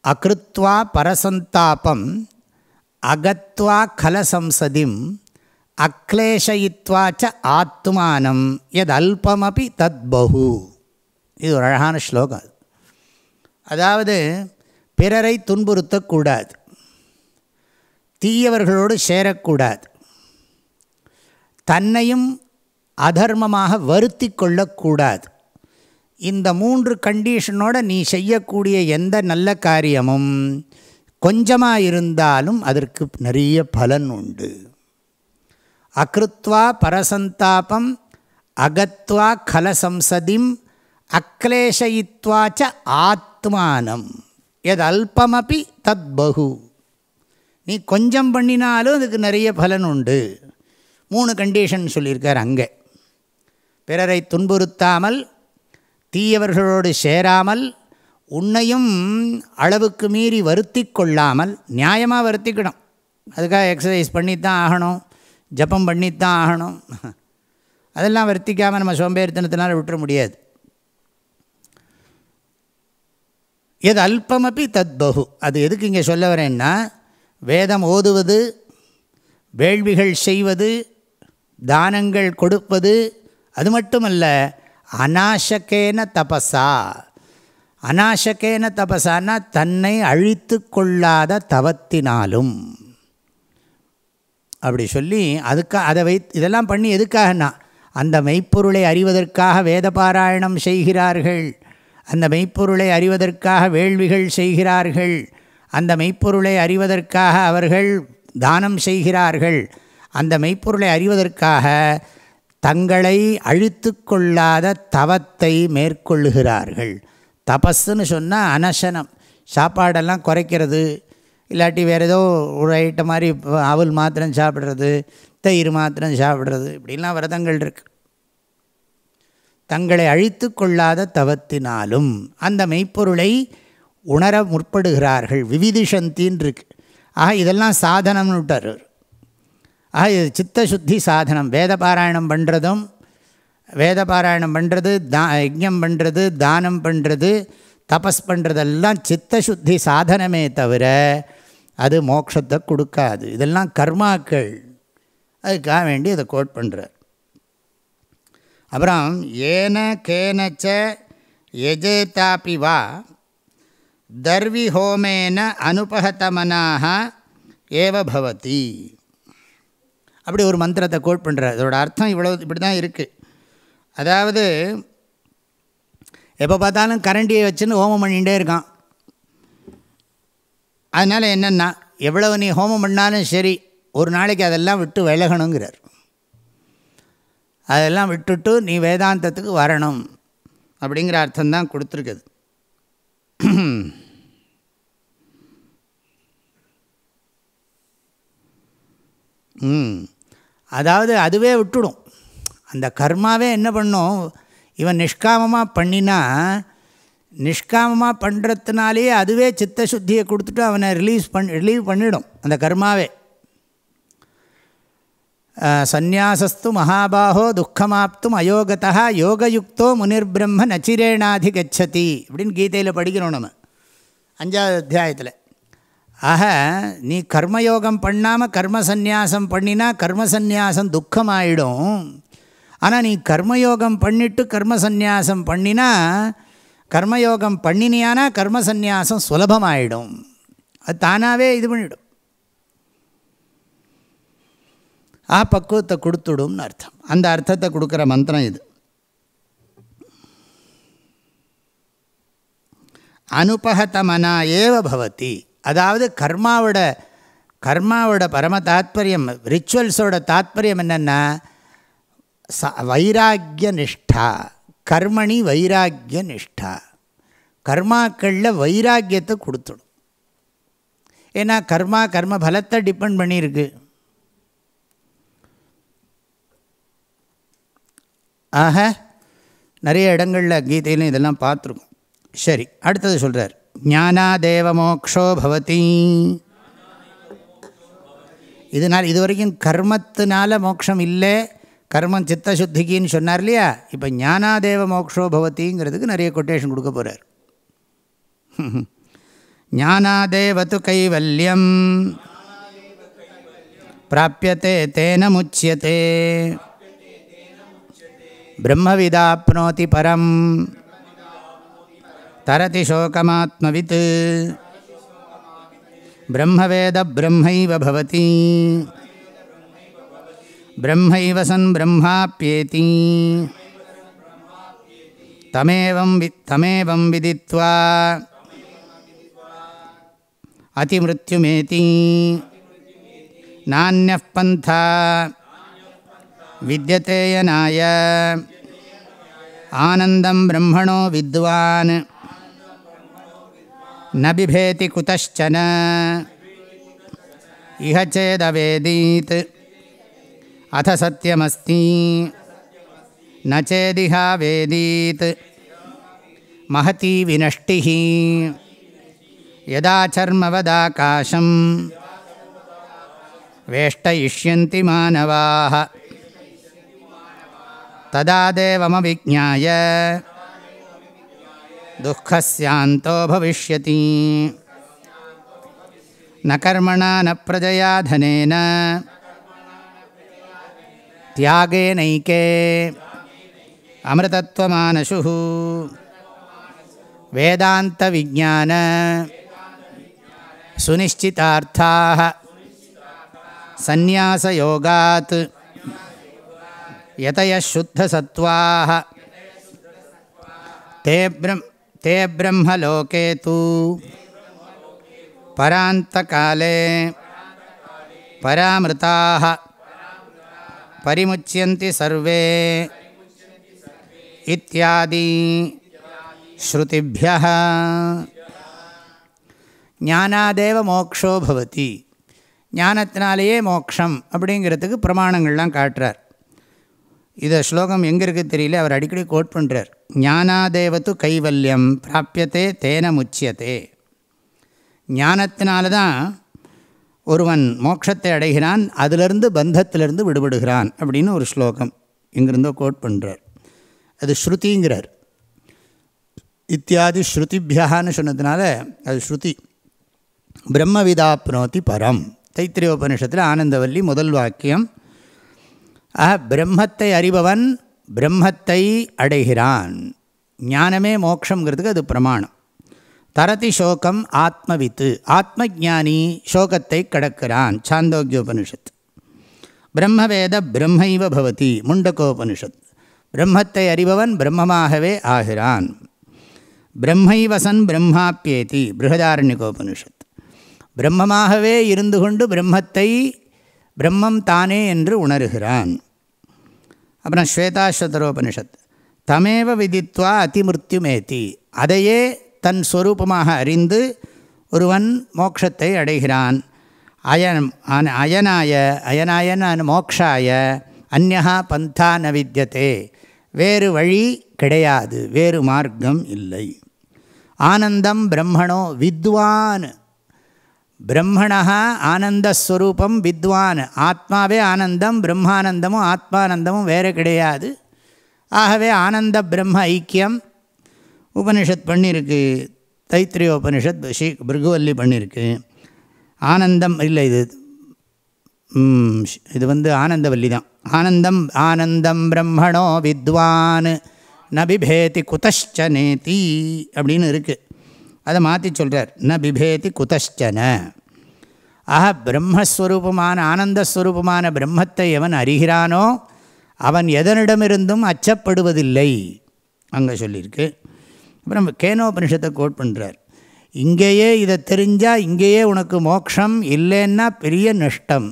அகிருத்வா பரசந்தாபம் அகத்வா கலசம்சதிம் அக்லேஷயித்வாச்ச ஆத்மானம் எது அல்பமபி தத் பகு இது ஒரு அழகான ஸ்லோகம் அது. அதாவது பிறரை துன்புறுத்தக்கூடாது. தீயவர்களோடு சேரக்கூடாது. தன்னையும் அதர்மமாக வருத்தி கொள்ளக்கூடாது. இந்த மூன்று கண்டிஷனோட நீ செய்யக்கூடிய எந்த நல்ல காரியமும் கொஞ்சமாக இருந்தாலும் அதற்கு நிறைய பலன் உண்டு. அகிருத்வா பரசந்தாபம் அகத்வா கலசம்சதிம் அக்லேஷயித்வாச்ச ஆத்மானம். எது அல்பமபி தத் பகு. நீ கொஞ்சம் பண்ணினாலும் அதுக்கு நிறைய பலன் உண்டு. மூணு கண்டிஷன் சொல்லியிருக்கார் அங்கே. பிறரை துன்புறுத்தாமல் தீயவர்களோடு சேராமல் உன்னையும் அளவுக்கு மீறி வருத்தி கொள்ளாமல் நியாயமாக வருத்திக்கணும். அதுக்காக எக்ஸசைஸ் பண்ணித்தான் ஆகணும். ஜப்பம் பண்ணித்தான் ஆகணும். அதெல்லாம் வர்த்திக்காமல் நம்ம சோம்பேறித்தனத்தினால் விட்டுற முடியாது. எது அல்பமப்பி தத் பகு அது எதுக்கு இங்கே சொல்ல வரேன்னா வேதம் ஓதுவது வேள்விகள் செய்வது தானங்கள் கொடுப்பது அது மட்டுமல்ல அநாசக்கேன தபசா. அநாசக்கேன தபசான்னா தன்னை அழித்து கொள்ளாத தவத்தினாலும். அப்படி சொல்லி அதுக்காக அதை வை இதெல்லாம் பண்ணி எதுக்காகனா அந்த மெய்ப்பொருளை அறிவதற்காக வேத பாராயணம் செய்கிறார்கள். அந்த மெய்ப்பொருளை அறிவதற்காக வேள்விகள் செய்கிறார்கள். அந்த மெய்ப்பொருளை அறிவதற்காக அவர்கள் தானம் செய்கிறார்கள். அந்த மெய்ப்பொருளை அறிவதற்காக தங்களை அழித்து கொள்ளாத தவத்தை மேற்கொள்ளுகிறார்கள். தபஸ்ன்னு சொன்னால் அனசனம் சாப்பாடெல்லாம் குறைக்கிறது. இல்லாட்டி வேறு ஏதோ ஒரு ஐட்டம் மாதிரி அவல் மாத்திரம் சாப்பிட்றது தயிர் மாத்திரம் சாப்பிட்றது இப்படிலாம் விரதங்கள் இருக்குது தங்களை அழித்து கொள்ளாத தவத்தினாலும் அந்த மெய்ப்பொருளை உணர முற்படுகிறார்கள். விவிதிஷந்தின் இருக்கு. ஆக இதெல்லாம் சாதனம்னு விட்டார் அவர். ஆக இது சித்த சுத்தி சாதனம். வேத பாராயணம் பண்ணுறதும் வேத பாராயணம் பண்ணுறது தா யஜ்ஞம் பண்ணுறது தானம் பண்ணுறது தபஸ் பண்ணுறதெல்லாம் சித்த சுத்தி சாதனமே தவிர அது மோட்சத்தை கொடுக்காது. இதெல்லாம் கர்மாக்கள். அதுக்காக வேண்டி அதை கோட் பண்ணுறார் அப்புறம் ஏன கேனச்ச எஜேதாப்பி வா தர்வி ஹோமேன அனுபகத்தமனாக ஏவபவதி அப்படி ஒரு மந்திரத்தை கோட் பண்ணுறார் இதோட அர்த்தம் இவ்வளோ இப்படி தான் இருக்குது அதாவது எப்போ பார்த்தாலும் கரண்டியை வச்சுன்னு ஹோமம் பண்ணிகிட்டே இருக்கான். அதனால் என்னென்னா எவ்வளவு நீ ஹோமம் பண்ணாலும் சரி ஒரு நாளைக்கு அதெல்லாம் விட்டு விலகணுங்கிறார். அதெல்லாம் விட்டுட்டு நீ வேதாந்தத்துக்கு வரணும் அப்படிங்கிற அர்த்தம்தான் கொடுத்துருக்குது. ம். அதாவது அதுவே விட்டுடும். அந்த கர்மாவே என்ன பண்ணும்? இவன் நிஷ்காமமாக பண்ணினா நிஷ்காமமாக பண்ணுறதுனாலேயே அதுவே சித்த சுத்தியை கொடுத்துட்டு அவனை ரிலீஸ் பண் ரிலீவ் பண்ணிடும் அந்த கர்மாவே. சந்நியாசஸ்து மகாபாகோ துக்கமாப்தும் அயோகதா யோகயுக்தோ முனிர்பிரம்ம நச்சிரேணாதி கச்சதி அப்படின்னு கீதையில் படிக்கிறோம் நம்ம அஞ்சாவது அத்தியாயத்தில். ஆக நீ கர்மயோகம் பண்ணாமல் கர்ம சந்நியாசம் பண்ணினா கர்மசந்நியாசம் துக்கமாயிடும். ஆனால் நீ கர்மயோகம் பண்ணிவிட்டு கர்மசந்நியாசம் பண்ணினா கர்மயோகம் பண்ணினியானா கர்ம சந்நியாசம் சுலபமாயிடும். அது தானாகவே இது பண்ணிவிடும் ஆ பக்குவத்தை கொடுத்துடும்னு அர்த்தம். அந்த அர்த்தத்தை கொடுக்குற மந்திரம் இது. அனுபகத்தமனா ஏவ பவதி. அதாவது கர்மாவோட கர்மாவோட பரம தாத்பரியம் ரிச்சுவல்ஸோட தாத்பரியம் என்னென்னா ச வைராக்கிய நிஷ்டா கர்மணி வைராக்கிய நிஷ்டா கர்மாக்களில் வைராக்கியத்தை கொடுத்துடும். ஏன்னா கர்மா கர்ம பலத்தை டிபெண்ட் பண்ணியிருக்கு. ஆக நிறைய இடங்களில் கீதையிலும் இதெல்லாம் பார்த்துருக்கோம். சரி அடுத்தது சொல்கிறார் ஞானாதேவ மோக்ஷோ பவதி இதனால் இது வரைக்கும் கர்மத்தினால மோட்சம் இல்லை கர்மம் சித்த சித்தசுத்திகின்னு சொன்னார் இல்லையா? இப்போ ஞானாதேவ மோக்ஷோ பவத்திங்கிறதுக்கு நிறைய கொட்டேஷன் கொடுக்க போகிறார் ஞானாதேவது கைவல்யம். பிராப்பியத்தே தேன முச்சியத்தே. பிரம்மவிதாப்னோதி பரம். தரதி சோகமாத்மவித். பிரம்மவேத பிரம்மைவ பவதி. பிரம்மைவ சன் பிரம்மாப்யேதி தமேவம் தமேவம் விதித்வா அதிமிருத்யுமேதி நானிய பந்தா வித்தியதேயனாய ஆனந்தம் பிரம்மணோ வித்வான் न बिभेति कुतश्चन। इह चेदवेदीत्। அத சத்தியமஸ்தி நேதிஹா வேதீத் மகதி வினஷ்டி யதா சர்மவதாகாசம் வேஷ்டயிஷ்யந்தி மாணவாக ததா தேவமவிஜாய துக்கசியாந்தோ பவிஷ்யதி ந கர்மணா ந பிரஜயா தனேன தியாகே நைக்கே அமிர்தத்வமானசு வேதாந்த விஜான. சுனிச்சிதார்த்தாக சந்நியாசயோகாத் யதயசுத்தசத்வாக தே பிரம் தே பிரம்மலோகே தூ பராந்தகாலே. பராமிருதாக. परिमुच्यन्ति सर्वे इत्यादि ஸ்ருதிபிய ஞானாதேவ மோக்ஷோ பவதி ஞானத்தினாலேயே மோக்ஷம் அப்படிங்கிறதுக்கு பிரமாணங்கள்லாம் காட்டுறார் இதை ஸ்லோகம் எங்கே இருக்குது தெரியல அவர் அடிக்கடி கோட் பண்ணுறார் ஞானாதேவத்து கைவல்யம் பிராப்பியத்தே தேன முச்சியத்தே ஞானத்தினால தான் ஒருவன் மோட்சத்தை அடைகிறான் அதிலிருந்து பந்தத்திலிருந்து விடுபடுகிறான் அப்படின்னு ஒரு ஸ்லோகம் இங்கிருந்தோ கோட் பண்ணுறார் அது ஸ்ருதிங்கிறார். இத்தியாதி ஸ்ருதிபியான்னு சொன்னதுனால அது ஸ்ருதி. பிரம்மவிதாப்னோதி பரம். தைத்திரியோபனிஷத்தில் ஆனந்தவல்லி முதல் வாக்கியம். ஆக பிரம்மத்தை அறிபவன் பிரம்மத்தை அடைகிறான். ஞானமே மோட்சங்கிறதுக்கு அது பிரமாணம். தரதி சோகம் ஆத்மவித்து ஆத்ம ஜானி சோகத்தை கடக்கிறான். சாந்தோக்கியோபனிஷத். பிரம்மவேத பிரம்மைவ பவதி முண்டகோபனிஷத். பிரம்மத்தை அறிபவன் பிரம்மமாகவே ஆகிறான். பிரம்மைவசன் பிரம்மாப்பியேதி பிருகதாரண்யகோபனிஷத். பிரம்மமாகவே இருந்து கொண்டு பிரம்மத்தை பிரம்மம் தானே என்று உணர்கிறான். அப்புறம் ஸ்வேதாஸ்வதரோபனிஷத். தமேவ விதித்வா அதிமிருத்யுமேதி. அதையே தன் ஸ்வரூபமாக அறிந்து ஒருவன் மோட்சத்தை அடைகிறான். அயன் அயனாய அயனாயன் மோக்ஷாய அந்நகா பந்தா ந வித்தியதே வேறு வழி கிடையாது வேறு மார்க்கம் இல்லை. ஆனந்தம் பிரம்மணோ வித்வான். பிரம்மணா ஆனந்தஸ்வரூபம் வித்வான். ஆத்மாவே ஆனந்தம் பிரம்மானந்தமும் ஆத்மானந்தமும் வேறு கிடையாது. ஆகவே ஆனந்த பிரம்ம ஐக்கியம் உபனிஷத் பண்ணியிருக்கு. தைத்திரிய உபனிஷத் ஸ்ரீ பிருகுவல்லி பண்ணியிருக்கு. ஆனந்தம் இல்லை இது இது வந்து ஆனந்தவல்லி தான். ஆனந்தம் ஆனந்தம் பிரம்மணோ வித்வான் ந பிபேதி குதஷ்ட நேதி அப்படின்னு இருக்குது அதை மாற்றி சொல்கிறார் ந பிபேதி குதஷ்டன ஆஹா பிரம்மஸ்வரூபமான ஆனந்தஸ்வரூபமான பிரம்மத்தை எவன் அறிகிறானோ அவன் எதனிடமிருந்தும் அச்சப்படுவதில்லை. அங்கே சொல்லியிருக்கு. அப்புறம் கேனோபனிஷத்தை கோட் பண்ணுறார் இங்கேயே இதை தெரிஞ்சால் இங்கேயே உனக்கு மோக்ஷம் இல்லைன்னா பெரிய நஷ்டம்.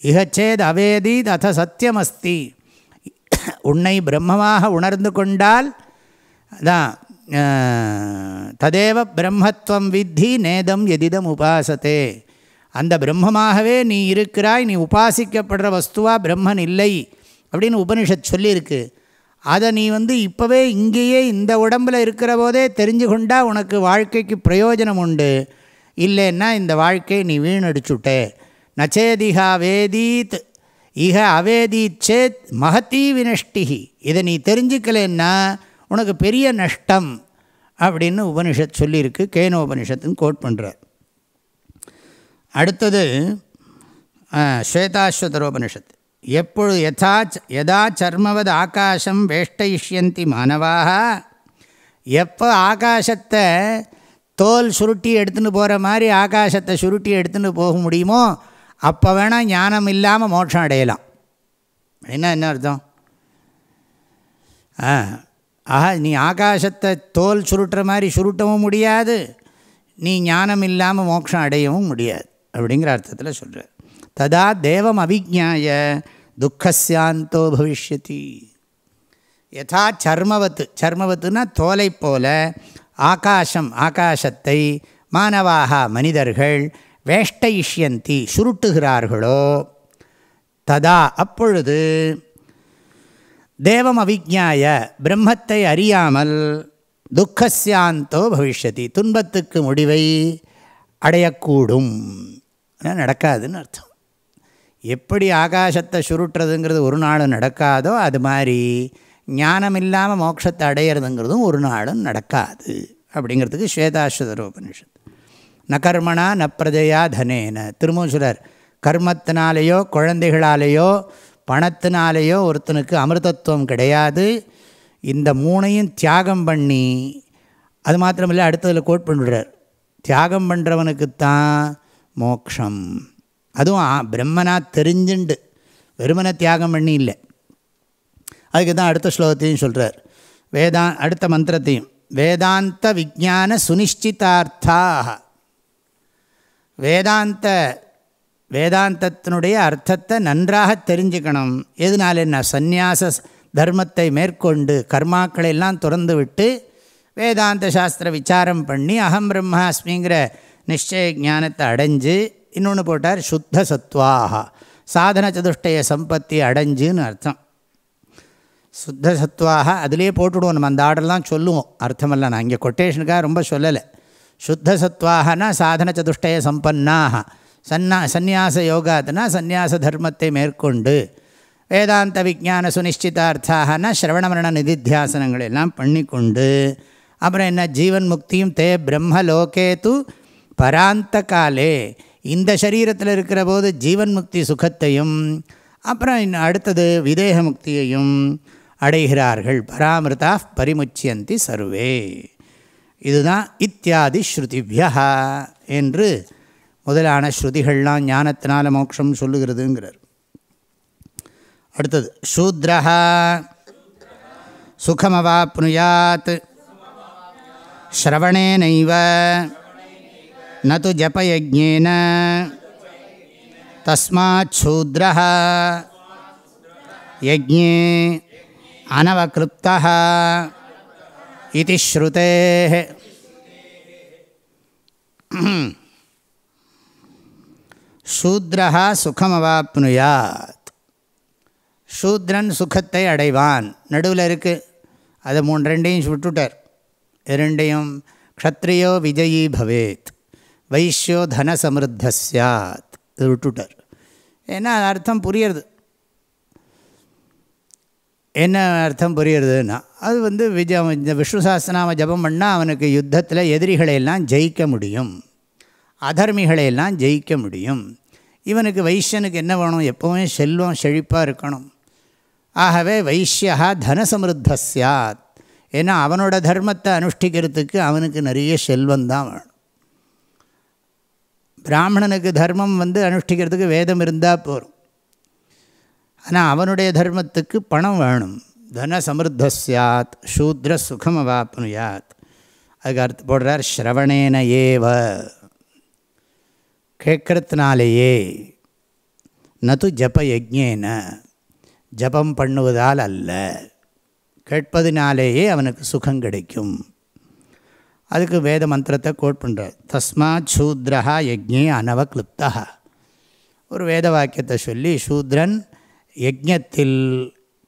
இகச்சேத் அவேதீத் அத சத்தியமஸ்தி. உன்னை பிரம்மமாக உணர்ந்து கொண்டால் அதான் ததேவ பிரம்மத்துவம் வித்தி நேதம் எதிதம் உபாசத்தே அந்த பிரம்மமாகவே நீ இருக்கிறாய் நீ உபாசிக்கப்படுற வஸ்துவாக பிரம்மன் இல்லை அப்படின்னு உபனிஷத் சொல்லியிருக்கு. அதை நீ வந்து இப்போவே இங்கேயே இந்த உடம்பில் இருக்கிற போதே தெரிஞ்சு கொண்டா உனக்கு வாழ்க்கைக்கு பிரயோஜனம் உண்டு. இல்லைன்னா இந்த வாழ்க்கையை நீ வீணடிச்சுட்டே. நச்சேதிகா வேதீத் இக அவேதீச்சேத் மகத்தீ வினஷ்டிகி இதை நீ தெரிஞ்சுக்கலன்னா உனக்கு பெரிய நஷ்டம் அப்படின்னு உபனிஷத் சொல்லியிருக்கு. கேனோ உபனிஷத்துன்னு கோட் பண்ணுறார் அடுத்தது ஸ்வேதாஸ்வதரோபனிஷத் எப்பொழுது யதா எதா சர்மவத் ஆகாசம் வேஷ்டயிஷ்யந்தி மாணவாக எப்போ ஆகாசத்தை தோல் சுருட்டி எடுத்துன்னு போகிற மாதிரி ஆகாசத்தை சுருட்டி எடுத்துன்னு போக முடியுமோ அப்போ வேணால் ஞானம் இல்லாமல் மோட்சம் அடையலாம். என்ன என்ன அர்த்தம்? ஆ ஆஹா நீ ஆகாசத்தை தோல் சுருட்டுற மாதிரி சுருட்டவும் முடியாது நீ ஞானம் இல்லாமல் மோட்சம் அடையவும் முடியாது அப்படிங்கிற அர்த்தத்தில் சொல்கிறார் ததா தேவம் அவிஜாய துக்கசாந்தோ பவிஷ்யதி யதா சர்மவத்து சர்மவத்துனா தோலை போல ஆகாசம் ஆகாசத்தை மாணவாக மனிதர்கள் வேஷ்டயிஷ்யந்தி சுருட்டுகிறார்களோ ததா அப்பொழுது தேவம் அவிஜாய பிரம்மத்தை அறியாமல் துக்கசாந்தோ பவிஷ்யதி துன்பத்துக்கு முடிவை அடையக்கூடும். நடக்காதுன்னு அர்த்தம். எப்படி ஆகாசத்தை சுருட்டுறதுங்கிறது ஒரு நாளும் நடக்காதோ அது மாதிரி ஞானம் இல்லாமல் மோட்சத்தை அடையிறதுங்கிறதும் ஒரு நாளும் நடக்காது அப்படிங்கிறதுக்கு ஸ்வேதாஸ்வதரோபனிஷத் ந கர்மணா ந பிரஜையா தனேன. திருமூசுரர் கர்மத்தினாலேயோ குழந்தைகளாலேயோ பணத்தினாலேயோ ஒருத்தனுக்கு அமிர்தத்துவம் கிடையாது. இந்த மூணையும் தியாகம் பண்ணி அது மாத்திரமில்லை அடுத்ததில் கோட் பண்ணிவிடுறார் தியாகம் பண்ணுறவனுக்குத்தான் மோக்ஷம். அதுவும் பிரம்மனா தெரிஞ்சுண்டு. வெறுமனை தியாகம் பண்ணி இல்லை அதுக்கு தான் அடுத்த ஸ்லோகத்தையும் சொல்கிறார் வேதா அடுத்த மந்திரத்தையும். வேதாந்த விஜான சுனிஷ்டிதார்த்தாக. வேதாந்த வேதாந்தத்தினுடைய அர்த்தத்தை நன்றாக தெரிஞ்சுக்கணும். எதனால என்ன? சந்நியாச தர்மத்தை மேற்கொண்டு கர்மாக்களை எல்லாம் திறந்து விட்டு வேதாந்த சாஸ்திர விசாரம் பண்ணி அகம் பிரம்மாஸ்மிங்கிற நிச்சய ஞானத்தை அடைஞ்சு இன்னொன்று போட்டார் சுத்த சத்வாக சாதன சதுஷ்டய சம்பத்தி அடைஞ்சுன்னு அர்த்தம். சுத்த சத்வாக அதிலே போட்டுவிடுவோம் நம்ம அந்த ஆர்டர்லாம் சொல்லுவோம். அர்த்தமெல்லாம் நான் இங்கே கொட்டேஷனுக்காக ரொம்ப சொல்லலை. சுத்த சத்வாகனா சாதன சதுஷ்டய சம்பன்னாக சன்னா சந்நியாச யோகாத்னா சந்நியாச தர்மத்தை மேற்கொண்டு வேதாந்த விஜான சுனிச்சிதார்த்தாகனா சிரவணமரண நிதித்தியாசனங்கள் எல்லாம் பண்ணிக்கொண்டு அப்புறம் என்ன ஜீவன் முக்தியும் தே பிரம்மலோகே து பராந்த காலே. இந்த சரீரத்தில் இருக்கிற போது ஜீவன் முக்தி சுகத்தையும் அப்புறம் இன்னும் அடுத்தது விதேக முக்தியையும் அடைகிறார்கள். பராமிருதா பரிமுச்சியந்தி சர்வே. இதுதான் இத்தியாதி ஸ்ருதிவியா என்று முதலான ஸ்ருதிகள்லாம் ஞானத்தினால மோட்சம் சொல்லுகிறதுங்கிறார். அடுத்தது சூத்ரஹா சுகமவாப்னுயாத் ஸ்ரவணேனைவ நது ஜபயஜேன தஸ்மாத் சூத்ர யஜ்ஞே அனவக்லுப்த இது ஸ்ருதே சூத்ரா சுகமவாப்னுயாத் சூத்ரன் சுகத்தை அடைவான். நடுவில் இருக்குது அதை மூணு ரெண்டையும் விட்டுட்டார். இரண்டையும் க்ஷத்ரியோ விஜயீ பவேத். வைஷ்யோ தன சமிருத்த சாத் இது விட்டுட்டார். ஏன்னா அர்த்தம் புரியறது? என்ன அர்த்தம் புரியறதுன்னா அது வந்து விஜ இந்த விஷ்ணு சாஸ்திரநாம ஜபம் பண்ணால் அவனுக்கு யுத்தத்தில் எதிரிகளையெல்லாம் ஜெயிக்க முடியும். அதர்மிகளையெல்லாம் ஜெயிக்க முடியும். இவனுக்கு வைஷ்யனுக்கு என்ன வேணும்? எப்போவுமே செல்வம் செழிப்பாக இருக்கணும். ஆகவே வைஷ்யா தனசமிருத்த சாத் ஏன்னா அவனோட தர்மத்தை அனுஷ்டிக்கிறதுக்கு அவனுக்கு நிறைய செல்வம் தான் வேணும். பிராமணனுக்கு தர்மம் வந்து அனுஷ்டிக்கிறதுக்கு வேதம் இருந்தால் போகும் ஆனால் அவனுடைய தர்மத்துக்கு பணம் வேணும். தன சமிருத்த சாத் சூத்ர சுகம் அவாப்னுயாத் அதுக்கு அர்த்தம் போடுறார் ஸ்ரவணேன ஏவ. கேட்கறதுனாலேயே நது ஜப யஜ்ஞேன ஜபம் பண்ணுவதால் அல்ல. கேட்பதினாலேயே அவனுக்கு சுகம் கிடைக்கும். அதுக்கு வேத மந்திரத்தை கோட் பண்ணுறார் தஸ்மாத் சூத்ரா யஜ்ஞே அனவக்லுப்தா ஒரு வேத வாக்கியத்தை சொல்லி சூத்ரன் யஜ்ஞத்தில்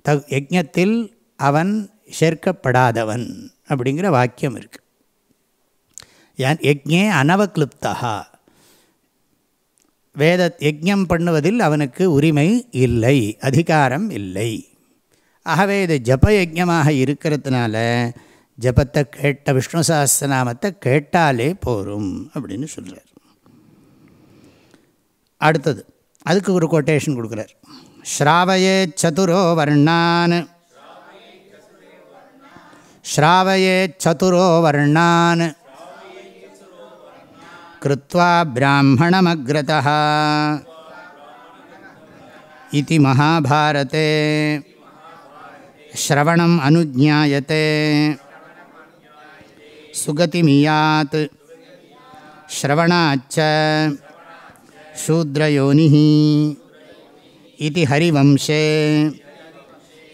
த யஜ்ஞத்தில் அவன் சேர்க்கப்படாதவன் அப்படிங்கிற வாக்கியம் இருக்குது யஜ்ஞே அனவக்லுப்தா வேத யஜ்ஞம் பண்ணுவதில் அவனுக்கு உரிமை இல்லை அதிகாரம் இல்லை. ஆகவே இது ஜப யஜ்யமாக இருக்கிறதுனால ஜபத்தை கேட்ட விஷ்ணு சஹஸ்திரநாமத்தை கேட்டாலே போரும் அப்படின்னு சொல்கிறார் அடுத்தது அதுக்கு ஒரு கொட்டேஷன் கொடுக்குறார். ஸ்ராவயே சதுரோ வர்ணான். ஸ்ராவயே சதுரோ வர்ணான். கிருத்வா பிராமணமக்ரதா இது மகாபாரதே ஸ்ரவணம் அனுஜாயத்தை சுகதிமியாத் ஸ்ரவணாச்ச சூத்ரயோனி இது ஹரிவம்சே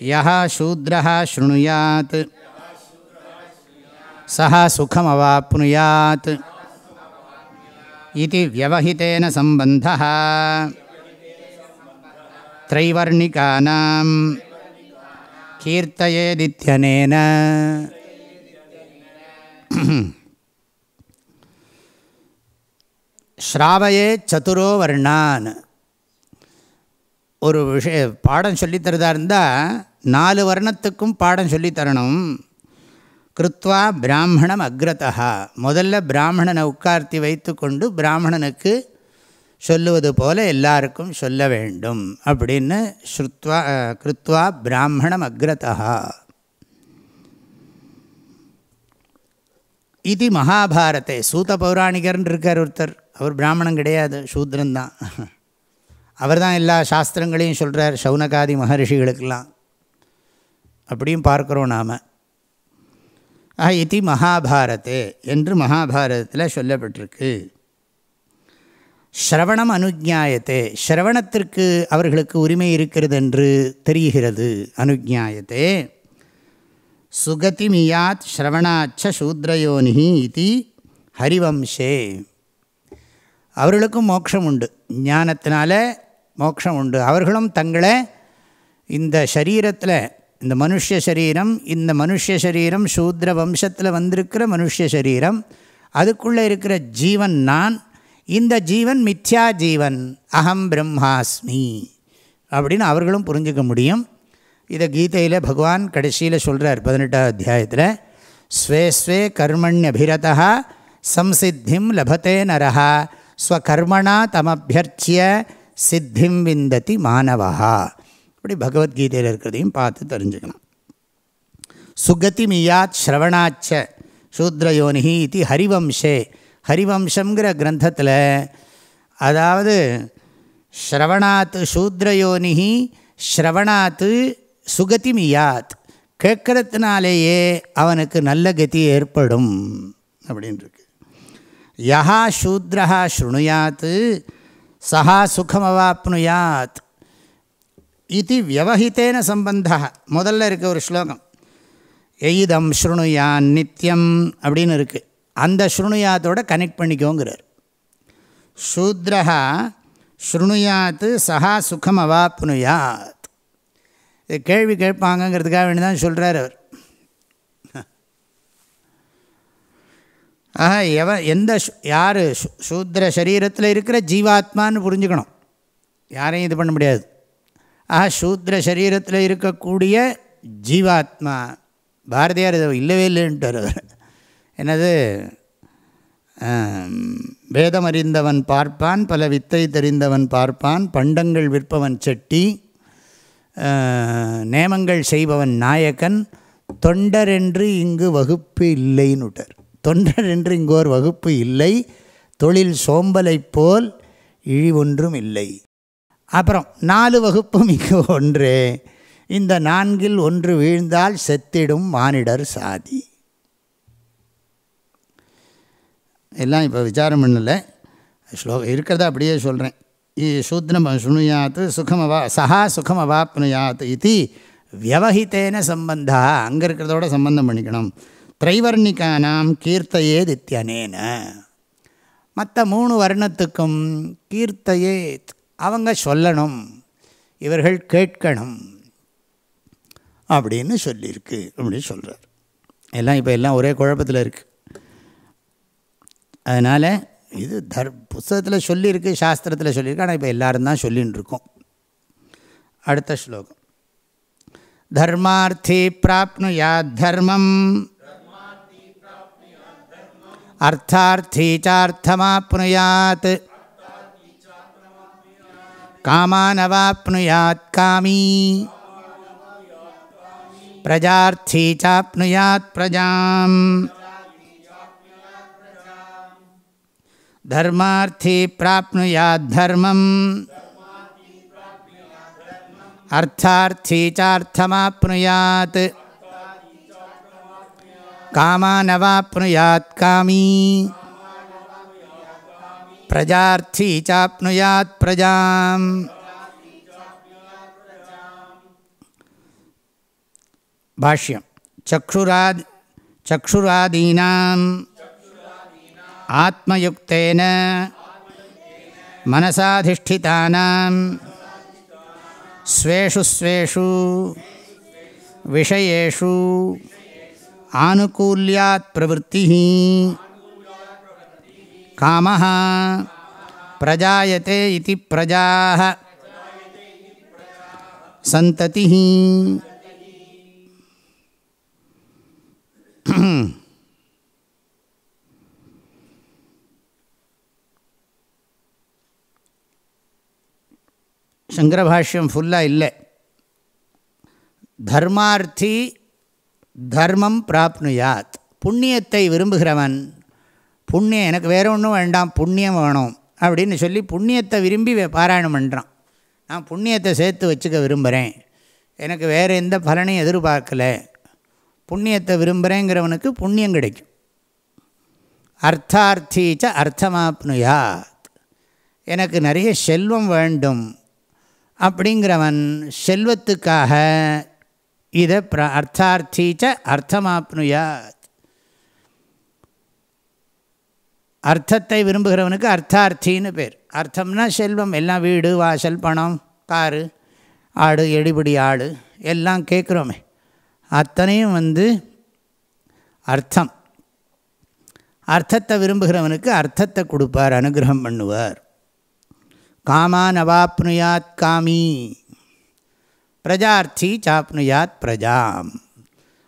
யா சூத்ரா ஸ்ருணுயாத் சா சுகமவாப்னுயாத் இது வியவஹிதேன சம்பந்த த்ரைவர்ணிகானாம் கீர்த்தயேதித்யனேன ஸ்ராவையே சதுரோ வர்ணான். ஒரு விஷய பாடம் சொல்லித்தரதா இருந்தால் நாலு வர்ணத்துக்கும் பாடம் சொல்லித்தரணும் கிருத்வா பிராமணம் அக்ரதா முதல்ல பிராமணனை உட்கார்த்தி வைத்து கொண்டு பிராமணனுக்கு சொல்லுவது போல எல்லாருக்கும் சொல்ல வேண்டும். அப்படின்னு ஸ்ருத்வா கிருத்வா பிராமணம் அக்ரதா இது மகாபாரத்தை சூத பௌராணிகர்னு இருக்கார் ஒருத்தர். அவர் பிராமணன் கிடையாது சூத்ரன்தான் அவர் தான் எல்லா சாஸ்திரங்களையும் சொல்கிறார் சௌனகாதி மகரிஷிகளுக்கெல்லாம். அப்படியும் பார்க்குறோம் நாம். ஆஹ் இது மகாபாரதே என்று மகாபாரதத்தில் சொல்லப்பட்டிருக்கு. ஸ்ரவணம் அனுஜாயத்தே. ஸ்ரவணத்திற்கு அவர்களுக்கு உரிமை இருக்கிறது என்று தெரிகிறது அனுஜாயத்தே. சுகதிமியாத் ஸ்ரவணாச்ச சூத்ரயோனி இது ஹரிவம்சே அவர்களுக்கும் மோட்சம் உண்டு ஞானத்தினால மோட்சம் உண்டு அவர்களும் தங்களை இந்த சரீரத்தில் இந்த மனுஷ சரீரம் இந்த மனுஷ சரீரம் சூத்ர வம்சத்தில் வந்திருக்கிற மனுஷ சரீரம் அதுக்குள்ளே இருக்கிற ஜீவன் நான் இந்த ஜீவன் மித்யா ஜீவன் அகம் பிரம்மாஸ்மி அப்படின்னு அவர்களும் புரிஞ்சுக்க முடியும். இதை கீதையில் பகவான் கடைசியில் சொல்கிறார் பதினெட்டாம் அத்தியாயத்தில் ஸ்வே ஸ்வே கர்மண்யபிரதா சம்சித்திம் லபத்தே நரஹா ஸ்வகர்மணா தமபியர்ச்சிய சித்திம் விந்ததி மாணவா இப்படி பகவத்கீதையில் இருக்கிறதையும் பார்த்து தெரிஞ்சுக்கணும். சுகதி மியாத் ஸ்ரவணாச்ச சூத்ரயோனி இது ஹரிவம்சே. ஹரிவம்சங்கிற கிரந்தத்தில் அதாவது ஸ்ரவணாத் சூத்ரயோனி ஸ்ரவணாத்து சுகதி மியாத் கேட்கறதுனாலேயே அவனுக்கு நல்ல கதி ஏற்படும் அப்படின்ருக்கு. யஹா சூத்ரஹா ஸ்ருணுயாத் சஹா சுகமவாப்னுயாத். இது வியவஹித்தேன சம்பந்தா முதல்ல இருக்க ஒரு ஸ்லோகம். எய்தம் ஸ்ருணுயான் நித்தியம் அப்படின்னு இருக்குது அந்த ஸ்ருணுயாத்தோட கனெக்ட் பண்ணிக்கோங்கிறார். சூத்ரஹா ஸ்ருணுயாத் சஹா சுகம் அவாப்னுயாத் கேள்வி கேட்பாங்கங்கிறதுக்காக வேண்டி தான் சொல்கிறார் அவர். ஆக எவ எந்த யார் சூத்ர சரீரத்தில் இருக்கிற ஜீவாத்மான்னு புரிஞ்சுக்கணும். யாரையும் இது பண்ண முடியாது. ஆக சூத்ர சரீரத்தில் இருக்கக்கூடிய ஜீவாத்மா பாரதியார் இது இல்லவே இல்லைன்ட்டு அவர். என்னது? வேதம் அறிந்தவன் பார்ப்பான் பல வித்தை தெரிந்தவன் பார்ப்பான் பண்டங்கள் விற்பவன் செட்டி நேமங்கள் செய்பவன் நாயக்கன் தொண்டரென்று இங்கு வகுப்பு இல்லைன்னு விட்டார் தொண்டர் என்று இங்கோர் வகுப்பு இல்லை தொழில் சோம்பலைப் போல் இழிவொன்றும் இல்லை. அப்புறம் நாலு வகுப்பும் இங்கு ஒன்று இந்த நான்கில் ஒன்று வீழ்ந்தால் செத்திடும் மானிடர் சாதி. எல்லாம் இப்போ விசாரம் பண்ணலை. ஸ்லோகம் இருக்கிறத அப்படியே சொல்கிறேன் சூத்ரம் சுணுயாத் சுகமவா சஹா சுகமவாப்னுயாத் இது வியவஹித்தேன சம்பந்தா அங்கே இருக்கிறதோட சம்பந்தம் பண்ணிக்கணும் திரைவர்ணிக்கானாம் கீர்த்தையேத் இத்தியனேன மற்ற மூணு வர்ணத்துக்கும் கீர்த்தையே அவங்க சொல்லணும் இவர்கள் கேட்கணும் அப்படின்னு சொல்லியிருக்கு அப்படின்னு சொல்கிறார் எல்லாம் இப்போ எல்லாம் ஒரே குழப்பத்தில் இருக்குது அதனால் இது தர் புஸ்தகத்தில் சொல்லியிருக்கு சாஸ்திரத்தில் சொல்லியிருக்கு ஆனால் இப்போ எல்லோரும் தான் சொல்லின்னு இருக்கோம் அடுத்த ஸ்லோகம். தர்மார்த்தி பிராப்னுயாத் தர்மம். அர்த்தார்த்தி சார்த்தமாப்னுயாத். காமானவாப்னுயாத் காமீ. பிரஜார்த்தி சாப்னுயாத் பிரஜாம். धर्मार्थी प्राप्नुयात् धर्मम्। अर्थार्थी चार्थमाप्नुयात्। कामानवाप्नुयात् कामी। प्रजार्थी चाप्नुयात् प्रजाम्। भाष्यं चक्षुराद् चक्षुरादीनां आत्मयुक्तेन मनसाधिष्ठितानां स्वेषु स्वेषु विषयेषु आनुकूल्यात् प्रवृत्तिः कामः प्रजायते इति प्रजाः सन्ततिः சங்கரபாஷ்யம் ஃபுல்லாக இல்லை. தர்மார்த்தி தர்மம் பிராப்னுயாத். புண்ணியத்தை விரும்புகிறவன் புண்ணியம் எனக்கு வேறு ஒன்றும் வேண்டாம் புண்ணியம் வேணும் அப்படின்னு சொல்லி புண்ணியத்தை விரும்பி பாராயணம் பண்ணுறான் நான் புண்ணியத்தை சேர்த்து வச்சுக்க விரும்புகிறேன் எனக்கு வேறு எந்த பலனையும் எதிர்பார்க்கல. புண்ணியத்தை விரும்புகிறேங்கிறவனுக்கு புண்ணியம் கிடைக்கும். அர்த்தார்த்தீச்ச அர்த்தமாப்னுயாத். எனக்கு நிறைய செல்வம் வேண்டும். அப்படிங்கிறவன் செல்வத்துக்காக இதை பிர அர்த்தார்த்தீச்ச அர்த்தமாப்னுயாத். அர்த்தத்தை விரும்புகிறவனுக்கு அர்த்தார்த்தின்னு பேர். அர்த்தம்னா செல்வம் எல்லாம் வீடு வாசல் பணம் காரு ஆடு எடிபிடி ஆடு எல்லாம் கேட்குறோமே. அத்தனையும் வந்து அர்த்தம். அர்த்தத்தை விரும்புகிறவனுக்கு அர்த்தத்தை கொடுப்பார் அனுகிரகம் பண்ணுவார். காமான் அவாப்னுயாத் காமி பிரஜார்த்தி சாப்னுயாத் பிரஜாம்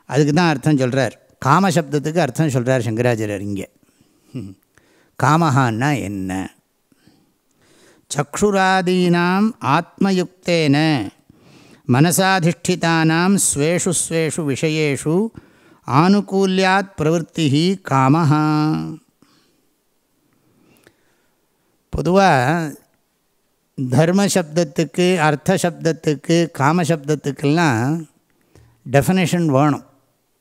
அதுக்கு தான் அர்த்தம் சொல்கிறார் காமசப்தத்துக்கு அர்த்தம் சொல்கிறார் சங்கராச்சாரியர் இங்கே. காமஹான்னா என்ன? சக்ஷுராதீனாம் ஆத்மயுக்தேன மனசாதிஷ்டிதானாம் ஸ்வேஷு ஸ்வேஷு விஷயேஷு ஆனுகூல்யாத் பிரவருத்தி காமஹா. பொதுவாக தர்ம சப்தத்துக்கு அர்த்த சப்தத்துக்கு காம சப்தத்துக்கெல்லாம் டெஃபனேஷன் வேணும்.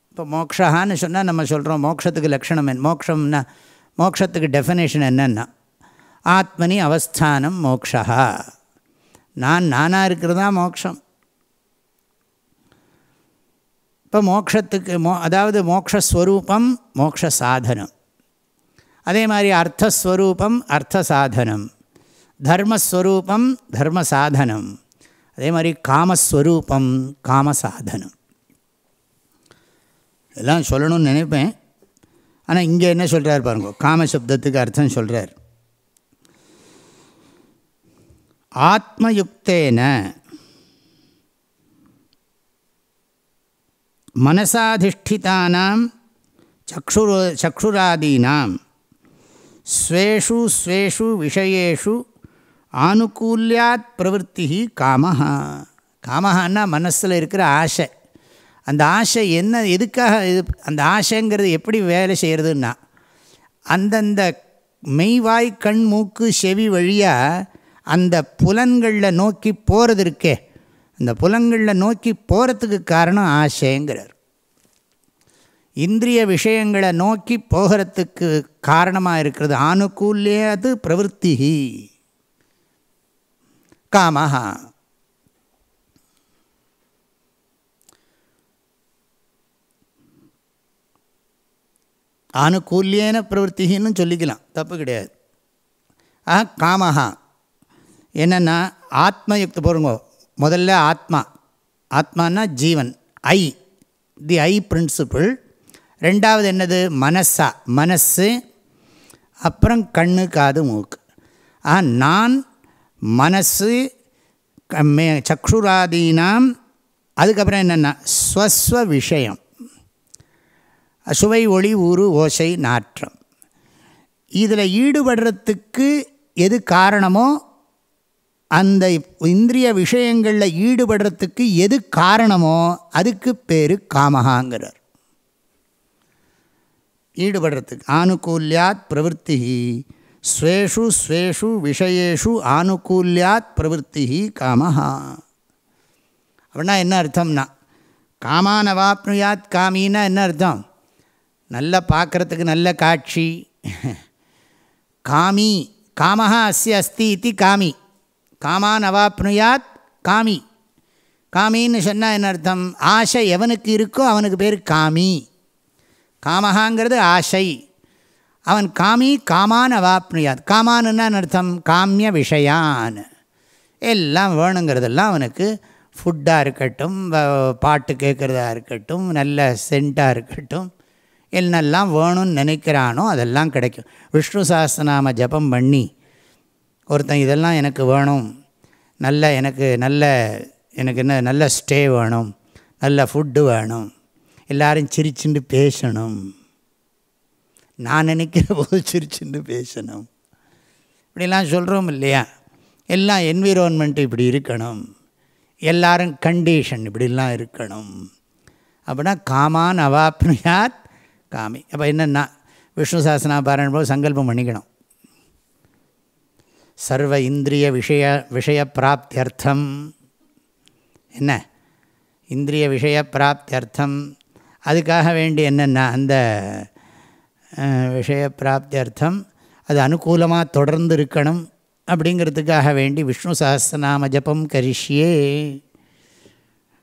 இப்போ மோக்ஷான்னு சொன்னால் நம்ம சொல்கிறோம் மோக்ஷத்துக்கு லக்ஷணம் என்ன? மோக்ஷம்னா மோக்ஷத்துக்கு டெஃபனேஷன் என்னென்னா ஆத்மனி அவஸ்தானம் மோக்ஷா நான் நானாக இருக்கிறதா மோக்ஷம்? இப்போ மோக்ஷத்துக்கு மோ அதாவது மோக்ஷஸ்வரூபம் மோக்ஷ சாதனம் அதே மாதிரி அர்த்தஸ்வரூபம் அர்த்த சாதனம் தர்மஸ்வரூபம் தர்ம சாதனம் அதே மாதிரி காமஸ்வரூபம் காம சாதனம் இதெல்லாம் சொல்லணும்னு நினைப்பேன். ஆனால் இங்கே என்ன சொல்கிறார் பாருங்க காமசப்தத்துக்கு அர்த்தம் சொல்கிறார் ஆத்மயுக்தேன மனசாதிஷ்டிதானாம் சக்ஷு சக்ஷுராதீனாம். ஸ்வேஷு ஸ்வேஷு விஷயேஷு ஆனுகூல்யாத் பிரவருத்தி காமஹா. காமஹான்னா மனசில் இருக்கிற ஆசை. அந்த ஆசை என்ன எதுக்காக இது அந்த ஆசைங்கிறது எப்படி வேலை செய்கிறதுன்னா அந்தந்த மெய்வாய் கண் மூக்கு செவி வழியாக அந்த புலன்களில் நோக்கி போகிறது இருக்கே. அந்த புலன்களில் நோக்கி போகிறதுக்கு காரணம் ஆசைங்கிறார். இந்திரிய விஷயங்களை நோக்கி போகிறதுக்கு காரணமாக இருக்கிறது ஆணுக்கூல்யாது பிரவருத்திகி காமஹா ஆணுகூல்யேன பிரவருத்தின்னு சொல்லிக்கலாம். தப்பு கிடையாது. ஆ காமஹா. என்னென்னா ஆத்மயுக்த போருங்க முதல்ல ஆத்மா. ஆத்மானா ஜீவன். ஐ. The I principle. ரெண்டாவது என்னது? மனசா. மனசு. அப்புறம் கண்ணு காது மூக்கு. ஆ நான் மனசு மே சக்ஷுராதீனாம். அதுக்கப்புறம் என்னென்னா ஸ்வஸ்வ விஷயம். சுவை ஒளி ஊறு ஓசை நாற்றம். இதில் ஈடுபடுறதுக்கு எது காரணமோ அந்த இந்திரிய விஷயங்களில் ஈடுபடுறதுக்கு எது காரணமோ அதுக்கு பேர் காமகாங்கிறார். ஈடுபடுறதுக்கு. ஆணுகூல்யாத் பிரவருத்தி ஸ்வேஷு ஸ்வேஷு விஷயேஷு ஆனுகூல்யாத் பிரவருத்தி காமஹா. அப்படின்னா என்ன அர்த்தம்னா காமானவாப்னுயாத் காமின்னா என்ன அர்த்தம்? நல்லா பார்க்குறதுக்கு நல்ல காட்சி. காமி காமஹா அஸ்ய அஸ்தி இது காமி. காமான் அவாப்னுயாத் காமி. காமின்னு சொன்னால் என்ன அர்த்தம்? ஆசை எவனுக்கு இருக்கோ அவனுக்கு பேர் காமி. காமஹாங்கிறது ஆசை. அவன் காமி காமான் அவாப்னுயாத் காமானுன்னா அர்த்தம்? காமிய விஷயான் எல்லாம் வேணுங்கிறதெல்லாம் அவனுக்கு ஃபுட்டாக இருக்கட்டும் பாட்டு கேட்குறதா இருக்கட்டும் நல்ல சென்ட்டாக இருக்கட்டும் என்னெல்லாம் வேணும்னு நினைக்கிறானோ அதெல்லாம் கிடைக்கும். விஷ்ணு சாஸ்திரநாம ஜபம் பண்ணி ஒருத்தன் இதெல்லாம் எனக்கு வேணும் நல்ல எனக்கு நல்ல எனக்கு என்ன நல்ல ஸ்டே வேணும் நல்ல ஃபுட்டு வேணும் எல்லோரும் சிரிச்சுண்டு பேசணும். நான் நினைக்கிற போது சிரிச்சுன்னு பேசணும். இப்படிலாம் சொல்கிறோம் இல்லையா? எல்லாம் என்விரான்மெண்ட் இப்படி இருக்கணும். எல்லாரும் கண்டிஷன் இப்படிலாம் இருக்கணும். அப்படின்னா காமான் அவாப்னுயாத் காமி. அப்போ என்னென்னா விஷ்ணு சாசனா பாராயணம் போது சங்கல்பம் பண்ணிக்கணும். சர்வ இந்திரிய விஷய விஷய பிராப்தியர்த்தம் என்ன? இந்திரிய விஷய பிராப்தியர்த்தம் அதுக்காக வேண்டி என்னென்னா அந்த விஷய பிராப்தியர்த்தம் அது அனுகூலமாக தொடர்ந்து இருக்கணும் அப்படிங்கிறதுக்காக வேண்டி விஷ்ணு சஹஸ்ரநாம ஜபம் கரிஷ்யே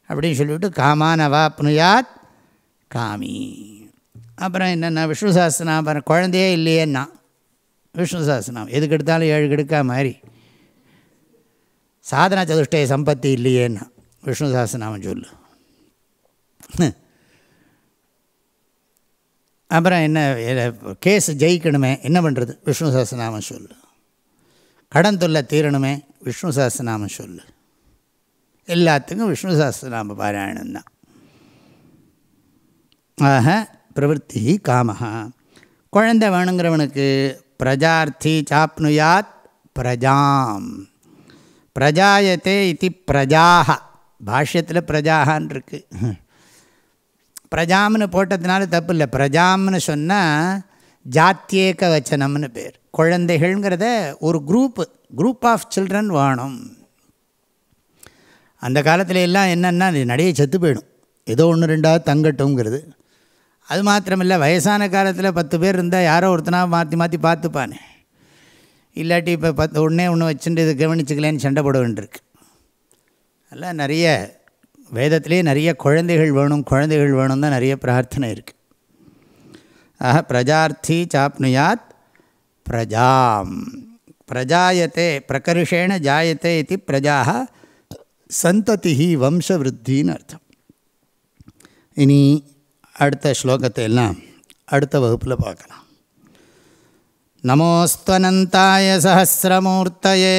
அப்படின்னு சொல்லிவிட்டு காமான் அவாப்னுயாத் காமி. அப்புறம் என்னென்னா விஷ்ணு சஹஸ்ரநாமம் குழந்தையே இல்லையேன்னா விஷ்ணு சஹஸ்ரநாமம் எதுக்கு எடுத்தாலும் ஏழு கெடுக்கா மாதிரி சாதனா சதுஷ்டய சம்பத்தி இல்லையேன்னா விஷ்ணு சஹஸ்ரநாமம் சொல்லு. அப்புறம் என்ன கேஸ் ஜெயிக்கணுமே என்ன பண்ணுறது விஷ்ணு சஹஸ்ரநாமம் சொல்லு. கடன் தொல்லை தீரணுமே விஷ்ணு சஹஸ்ரநாமம் சொல்லு. எல்லாத்துக்கும் விஷ்ணு சஹஸ்ரநாம பாராயணம் தான். ஆக பிரவருத்தி காமஹா. குழந்தை வேணுங்கிறவனுக்கு பிரஜார்த்தி சாப்னுயாத் பிரஜாம். பிரஜாயத்தே இது பிரஜாக பாஷ்யத்தில் பிரஜாகான் இருக்குது பிரஜாம்னு போட்டதுனால தப்பு இல்லை பிரஜாம்னு சொன்னால் ஜாத்தியேக வச்சனம்னு பேர். குழந்தைகள்ங்கிறத ஒரு குரூப்பு குரூப் ஆஃப் சில்ட்ரன் வேணும். அந்த காலத்தில் எல்லாம் என்னென்னா நிறைய செத்து போயிடும். ஏதோ ஒன்று ரெண்டாவது தங்கட்டும்ங்கிறது. அது மாத்திரமில்லை வயசான காலத்தில் பத்து பேர் இருந்தால் யாரோ ஒருத்தனாக மாற்றி மாற்றி பார்த்துப்பானே இல்லாட்டி இப்போ பத்து ஒன்றே ஒன்று வச்சுட்டு இது கவனிச்சுக்கலேன்னு சண்டை போட வேண்டியிருக்கு. அதெல்லாம் நிறைய வேதத்திலே நிறைய குழந்தைகள் வேணும் குழந்தைகள் வேணும் தான் நிறைய பிரார்த்தனை இருக்குது ஆக பிரஜார்த்தி சாப்னுயாத் பிரஜாம். பிரஜாயத்தே பிரகர்ஷேண ஜாயத்தே இது பிரஜா சந்ததி வம்சவருத்தின்னு அர்த்தம். இனி அடுத்த ஸ்லோகத்தை எல்லாம் அடுத்த வகுப்பில் பார்க்கலாம். நமோஸ்தனந்தாய சகசிரமூர்த்தையே